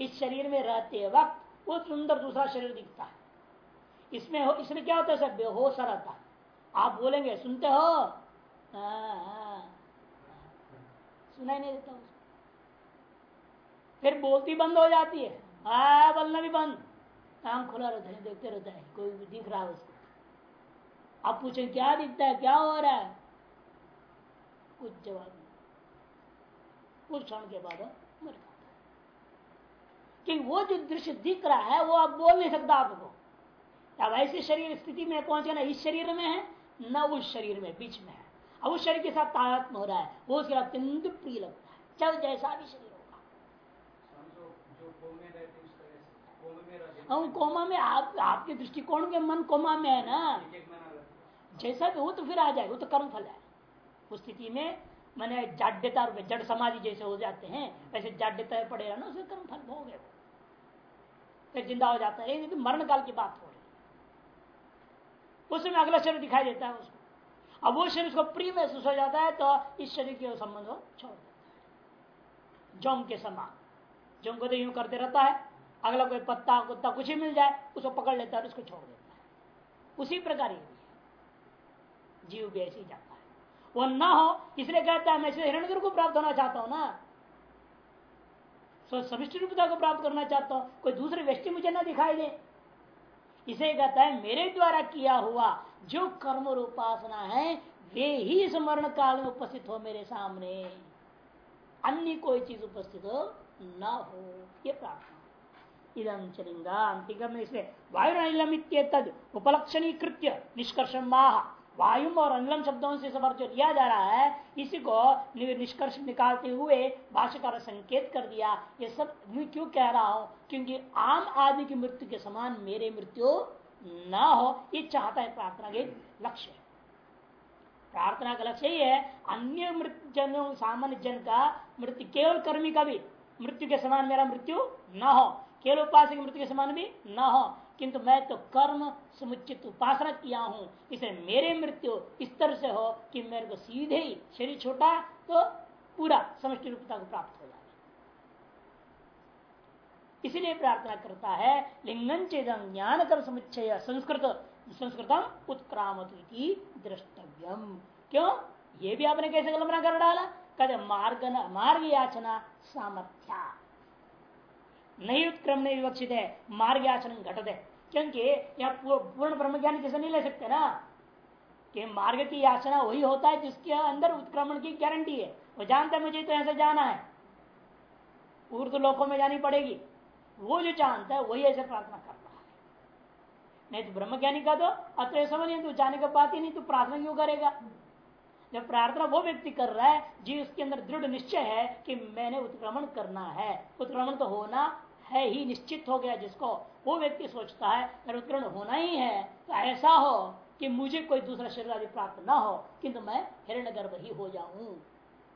इस शरीर में रहते वक्त वो सुंदर दूसरा शरीर दिखता है। इसमें हो इसमें क्या होता है सब बेहोश रहता है। आप बोलेंगे सुनते हो? हाँ, हाँ। सुनाई नहीं देता उसको फिर बोलती बंद हो जाती है। आ बोलना भी बंद। काम खुला रहता है देखते रहता है कोई भी दिख रहा है उसको। आप पूछे क्या दिखता है क्या हो रहा है? कुछ जवाब नहीं। कुछ क्षण के बाद है। कि वो जो दृश्य दिख रहा है, वो आप बोल नहीं सकता आपको। अब ऐसे शरीर स्थिति में पहुँचे ना, इस शरीर में है, न उस शरीर में, बीच में है। अब उस शरीर के साथ तादात्म हो रहा है, वो उसके अत्यंत प्रिय लगता है। चाहे जैसा भी शरीर होगा। हम कोमा में, आप, आपके दृष्टिकोण के मन कोमा में है ना। जैसा भी हो तो फिर आ जाए, वो तो कर्म फल है। उस स्थिति में, मैंने जाड्यता जड़ समाधि जैसे हो जाते हैं, वैसे जाड्यता पड़ेगा ना उसे कर्म फल हो गया फिर ज़िंदा हो जाता है। तो मरण काल की बात हो रही उसमें अगला शरीर दिखाई देता है उसको। अब वो शरीर उसको प्रिय महसूस हो जाता है तो इस शरीर के संबंध को छोड़ देता है। जोम के समान। जोम को तो यूँ करते रहता है। अगला कोई पत्ता, कुत्ता कुछ ही मिल जाए, उसको पकड़ लेता है और उसको छोड़ देता है। उसी प्रकार ये जीव भी ऐसे ही जाता है। वो न हो, इसलिए कहता है, मैं हिरण्य को प्राप्त होना चाहता हूँ ना। सो रूपता को प्राप्त करना चाहता हूँ। कोई दूसरे व्यक्ति मुझे ना दिखाई दे। इसे कहता है, मेरे द्वारा किया हुआ जो कर्म और उपासना है, वे ही स्मरण काल में उपस्थित हो मेरे सामने। अन्य कोई चीज़ उपस्थित हो न हो। ये प्रार्थना। इदम चलिंगा। अंतिम इसलिए वायु तद उपलक्षणी कृत्य निष्कर्षण माह वायु और अनिलम शब्दों से सब जो लिया जा रहा है, इसी को निष्कर्ष निकालते हुए भाष्यकार संकेत कर दिया, ये सब क्यों कह रहा हूँ? क्योंकि आम आदमी की मृत्यु के समान मेरे मृत्यु न हो, ये चाहता है प्रार्थना के लक्ष्य। प्रार्थना का लक्ष्य ही है, अन्य मृत्यु जनों सामान्य जन का मृत्यु, केवल कर्मी का भी मृत्यु के समान मेरा मृत्यु न हो, केवल उपास की मृत्यु के समान भी न हो। किंतु मैं तो कर्म समुचित उपासना किया हूँ। इसे मेरे मृत्यु इस तरह से हो कि मेरे को सीधे ही शरीर छोटा तो पूरा समष्टि रूपता को प्राप्त हो जाए। इसीलिए प्रार्थना करता है लिंगन चेदम ज्ञान कर समुच्चय संस्कृत, संस्कृतम उत्क्रामत द्रष्टव्यम। क्यों? ये भी आपने कैसे कल्पना कर डाला? कहते मार्ग मार्ग याचना सामर्थ्या। नहीं उत्क्रम नहीं विवक्षित है मार्ग याचन घटत है। क्योंकि यह पूर्ण ब्रह्म ज्ञान किसे नहीं ले सकते ना? कि मार्ग की याचना वही होता है जिसके अंदर उत्क्रमण की गारंटी है। वो जानता है मुझे तो ऐसे जाना है। उर्दू लोगों में जानी पड़ेगी। वो जो जानता है, वही ऐसे प्रार्थना कर रहा है। नहीं तो ब्रह्म ज्ञानी का तो अतः समझ तू जाने का बात ही नहीं तो प्रार्थना क्यों करेगा? जब प्रार्थना वो व्यक्ति कर रहा है, जी उसके अंदर दृढ़ निश्चय है कि मैंने उत्क्रमण करना है। उत्क्रमण तो होना है ही निश्चित हो गया जिसको वो व्यक्ति सोचता है उत्क्रमण होना ही है। तो ऐसा हो कि मुझे कोई दूसरा शरीर आदि प्राप्त ना हो, किंतु मैं हिरण्य गर्भ ही हो जाऊँ।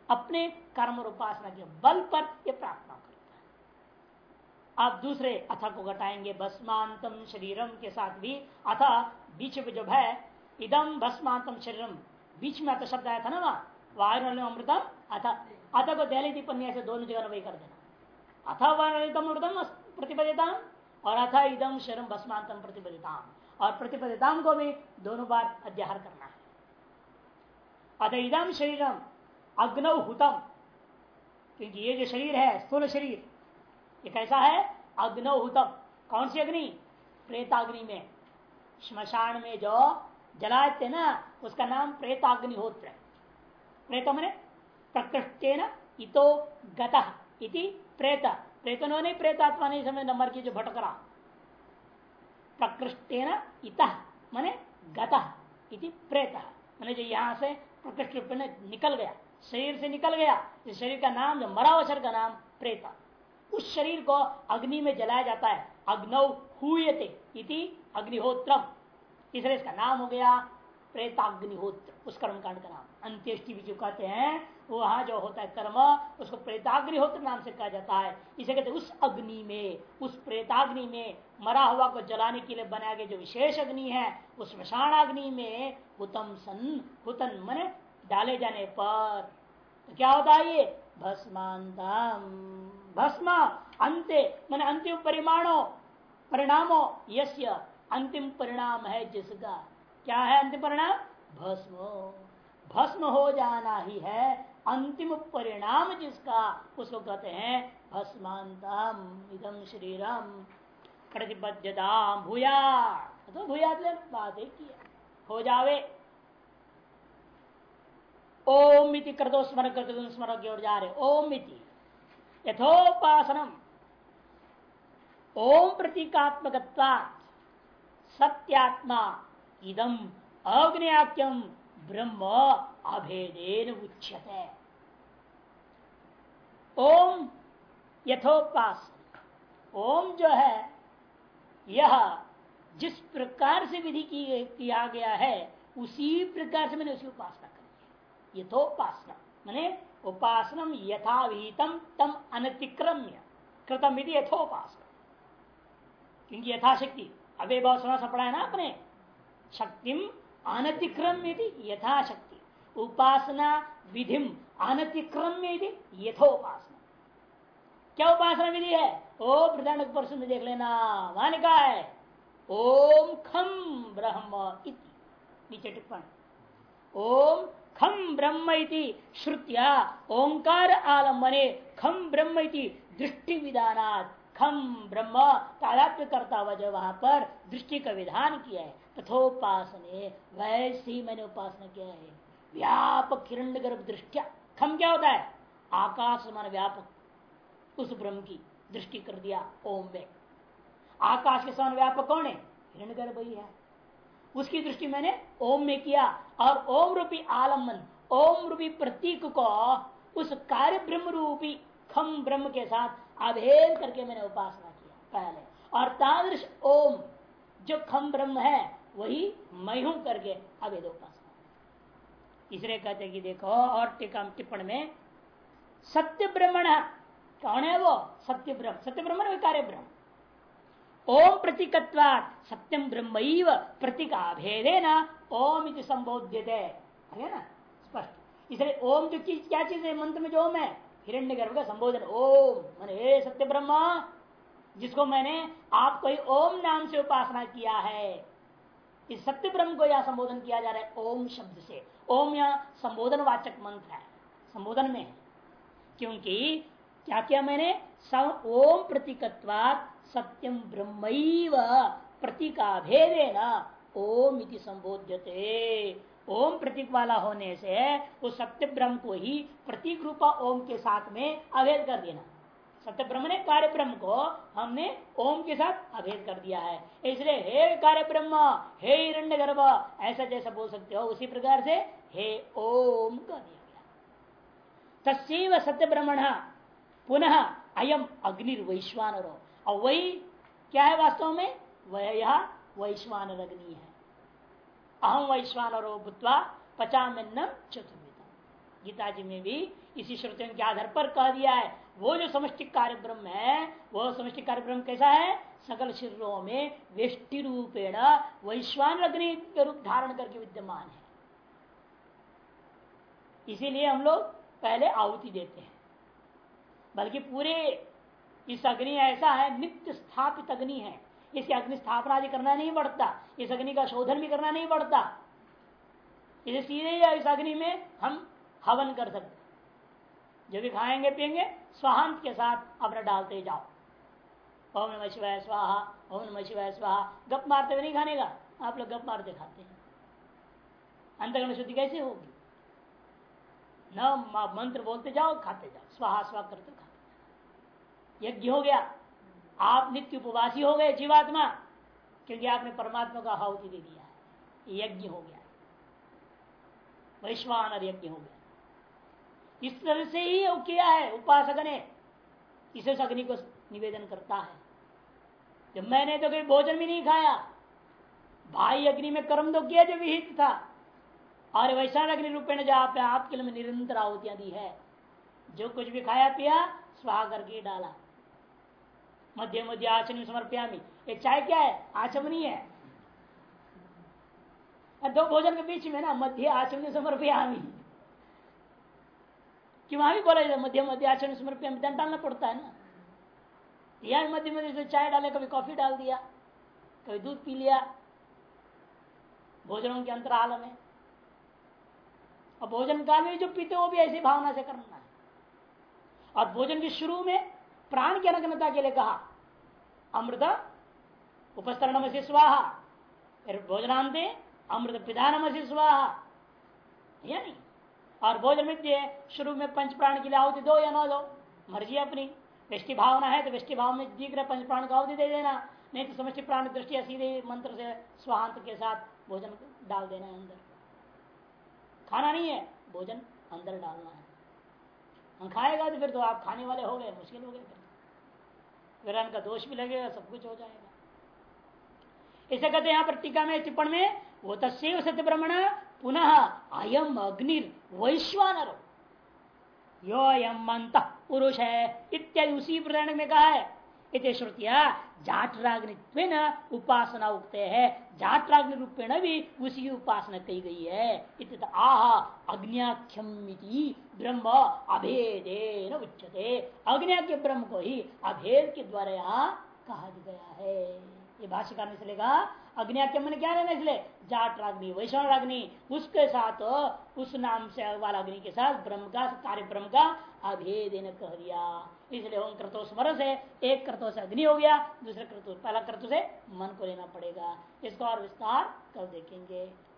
अपने कर्म और उपासना के बल पर यह प्रार्थना करता है। आप दूसरे अथा को घटाएँगे, भस्मांतम शरीरम के साथ भी। अथा बीच में जब है, इदम भस्मांतम शरीरम। बीच में अथ शब्द आया था ना वहाँ वायु अमृतम अथा। अथ को दहली दीपन्या दोनों जगह वही कर देना। अथ वायुतम अमृतम प्रतिपदिता और अथ इदम भस्मांतम प्रतिपदिता और प्रतिपदिता को भी दोनों बार अध्याहार करना है। अथ इदम शरीरम, अग्नौ हुतम। क्योंकि ये जो शरीर है, स्थूल शरीर, ये कैसा है? अग्नौ हुतम। कौन सी अग्नि? प्रेताग्नि में। श्मशान में जो जलाते ना, उसका नाम प्रेताग्निहोत्र प्रेत मैंने प्रकृष्टेन इतो गतः इति प्रेत प्रेत ने प्रेतात्मा नहीं समय नंबर की जो भटक रहा प्रकृष्टेन इत, मने गतः प्रेत। मैंने जो यहाँ से प्रकृष्ट रूप में निकल गया, शरीर से निकल गया, इस शरीर का नाम, जो मरा हुआ का नाम प्रेता। उस शरीर को अग्नि में जलाया जाता है, अग्नौ हुयते इति अग्निहोत्रम। इसलिए इसका नाम हो गया प्रेताग्निहोत्र, उस कर्मकांड का नाम। अंत्येष्टि भी जो कहते हैं वहाँ जो होता है कर्म, उसको प्रेताग्निहोत्र नाम से कहा जाता है। इसे कहते उस अग्नि में, उस प्रेताग्नि में मरा हुआ को जलाने के लिए बनाया गया जो विशेष अग्नि है, उस अग्नि में हुतम सन, हुतन मन डाले जाने पर। तो क्या होता है ये? भस्मांतम। भस्म, अंत्य, मन अंतिम परिमाणों, परिणामों, यस्य अंतिम परिणाम है जिसका। क्या है अंतिम परिणाम? भस्म। भस्म हो जाना ही है अंतिम परिणाम जिसका, उसको कहते हैं, भस्मांतम इदम शरीरम प्रतिबद्धताम भूया तो भूया बात एक किया हो जावे। ओम इति कर दो स्मरण करते तुम स्मरण की ओर जा रहे। ओम इति, यथोपासनम। ओम प्रतीकात्मक सत्यात्मा इदम अग्नियाक्यम ब्रह्म अभेदेन उच्यते। ओम यथोपास ओम जो है, यह जिस प्रकार से विधि की, किया गया है, उसी प्रकार से मैंने उसकी उपासना करी यथोपासना, मैंने उपासनम यथाविहितम तम अनतिक्रम्य, कृतम विधि यथोपासना। क्योंकि यथाशक्ति अबे बहुत सुना पड़ा है ना अपने शक्तिम अनतिक्रम्य यथाशक्ति। उपासना विधिम अनतिक्रम्य यथोपासना। क्या उपासना विधि है? ओ प्रधान परसों देख लेना वहाँ लिखा है ओम खम ब्रह्म इति, नीचे टिप्पणी। ओम खम ब्रह्म इति श्रुतिया, ओंकार आलम्बने खम ब्रह्म इति दृष्टि विधानात् खम ब्रह्म तादात्म्य करता हुआ जो वहाँ पर दृष्टि का विधान किया है। तथोपासने वैसे ही मैंने उपासना किया है। व्यापक किरण गर्भ दृष्टिया खम क्या होता है आकाश मान व्यापक। उस ब्रह्म की दृष्टि कर दिया ओम में। आकाश के समान व्यापक कौन है? हिरण गर्भ ही है। उसकी दृष्टि मैंने ओम में किया और ओम रूपी आलंबन, ओम रूपी प्रतीक को उस कार्य ब्रह्म रूपी खम ब्रह्म के साथ अभेद करके मैंने उपासना किया पहले। और तादृश ओम जो खम ब्रह्म है, वही मैं हूँ करके अभेद उपासना इसलिए कहते कि देखो, और टिका टिप्पण में सत्य ब्रह्मण कौन है वो? सत्य ब्रह्म सत्य ब्रह्मण कार्य ब्रह्म ओम प्रतीकत्वात सत्यम ब्रह्म प्रतीका भेदे न ओम संबोध्य है ना, स्पष्ट। इसलिए ओम जो चीज़, क्या चीज़ है? मंत्र में जो ओम है? हिरण्य गर्भ का संबोधन। ओम, मैंने हे सत्य ब्रह्मा जिसको मैंने आपको ओम नाम से उपासना किया है। इस सत्य ब्रह्म को यह संबोधन किया जा रहा है ओम शब्द से। ओम यह संबोधन वाचक मंत्र है, संबोधन में है। क्योंकि क्या किया मैंने? सब ओम प्रतीकत्वात सत्यम ब्रह्म प्रतीका भेदे न ओम इति संबोध्यते। ओम प्रतीक वाला होने से उस सत्य ब्रह्म को ही प्रतीक रूपा ओम के साथ में अभेद कर देना। सत्य ब्रह्म ने कार्य ब्रह्म को हमने ओम के साथ अभेद कर दिया है। इसलिए, हे कार्य ब्रह्म हे हिरण्य गर्भ ऐसा जैसा बोल सकते हो, उसी प्रकार से हे ओम कह दिया गया। तस्व सत्य ब्रह्मण पुनः अयम अग्निर्वैश्वान और वही क्या है वास्तव में? वह यह वैश्वान अग्नि है। अहम वैश्वानरो भूतवा पचामिन्न चतुर्विधा गीताजी में भी इसी श्रुतियों के आधार पर कह दिया है। वो जो समष्टि कार्य ब्रह्म है वो समष्टि कार्य ब्रह्म कैसा है? सकल शरीरों में वेष्टि रूपेण वैश्वान अग्नि के रूप धारण करके विद्यमान है। इसीलिए हम लोग पहले आहुति देते हैं। बल्कि पूरे इस अग्नि ऐसा है, नित्य स्थापित अग्नि है। इसे अग्नि स्थापना आदि करना नहीं पड़ता। इस अग्नि का शोधन भी करना नहीं पड़ता। इसे सीधे इस अग्नि में हम हवन कर सकते जो भी खाएँगे, पियेंगे स्वाहांत के साथ अपना डालते जाओ। ओम नम शिवाय, स्वाहा, ओम नम शिवाय, स्वाहा। गप मारते हुए नहीं खाने का? आप लोग गप मारते खाते हैं। अंतगण शुद्धि कैसे होगी? न मंत्र बोलते जाओ, खाते जाओ। स्वाहा स्वाहा करते खाते यज्ञ हो गया। आप नित्य उपवासी हो गए जीवात्मा, क्योंकि आपने परमात्मा का आहुति दे दिया है। यज्ञ हो गया। वैश्वान यज्ञ हो गया। इस तरह से ही वो किया है, उपासक ने। इसे अग्नि को निवेदन करता है। जब मैंने तो कभी भोजन भी नहीं खाया। भाई अग्नि में कर्म तो किया जो विहित था। और वैसा अग्नि रूपेण जो आप आपके लिए निरंतर आहुतियाँ दी है। जो कुछ भी खाया, पिया, स्वाहा करके डाला। मध्य मध्य आचमन समर्पयामी। ये चाय क्या है? आचमनी है। दो भोजन के बीच में ना, मध्य आचमन समर्पयामी। कि वहाँ भी बोला मध्य मध्य, आचरण समर्पयामी दंड डालना पड़ता है ना? यह मध्य मध्य से चाय डाले, कभी कॉफ़ी डाल दिया, कभी दूध पी लिया, भोजनों के अंतराल में। और भोजन काल में जो पीते वो भी ऐसी भावना से करना है। और भोजन के शुरू में प्राण की अनग्नता के लिए कहा, अमृत उपस्तरण से स्वाहा, फिर अमृत पिधानम से स्वाहा। या नहीं और भोजन में शुरू में पंच प्राण के लिए आहुति दो या ना दो। मर्ज़ी अपनी। वृष्टि भावना है तो वृष्टि भाव में दिख रहे पंच प्राण का आहुति दे देना। नहीं तो समष्टि प्राण दृष्टि सीधे मंत्र से स्वांत के साथ भोजन डाल देना है अंदर। खाना नहीं है, भोजन अंदर डालना है। हम खाएगा तो फिर तो आप खाने वाले हो गए, मुश्किल हो गए फिर। ग्रहण का दोष भी लगेगा, सब कुछ हो जाएगा। इसे कहते हैं यहाँ पर टीका में, टिप्पण में, वो तस्व सत्य ब्रह्मण पुनः अयम अग्निर वैश्वानर। यो अयम मंत पुरुष है इत्यादि उसी प्रकरण में कहा है। इत श्रुतिया जाटराग्नि उपासना उगते है। जाटराग्नि रूपेण भी उसी उपासना कही गई है। इत आह अग्नियाख्यम ब्रह्म अभेद उच्चते अग्नि ब्रह्म को ही अभेद के द्वारा यहाँ कहा गया है। ये भाष्यकार ने इसलिए अग्नि मन क्या लेना इसलिए? जाट राग्नि, वैष्णव राग्नि, उसके साथ, उस नाम से वाला अग्नि के साथ ब्रह्म का कार्य, ब्रह्म का अभेद कह दिया। इसलिए ओम क्रतो स्मर से एक क्रतो से अग्नि हो गया, दूसरे क्रतु, पहला क्रतु से मन को लेना पड़ेगा। इसका और विस्तार कल देखेंगे।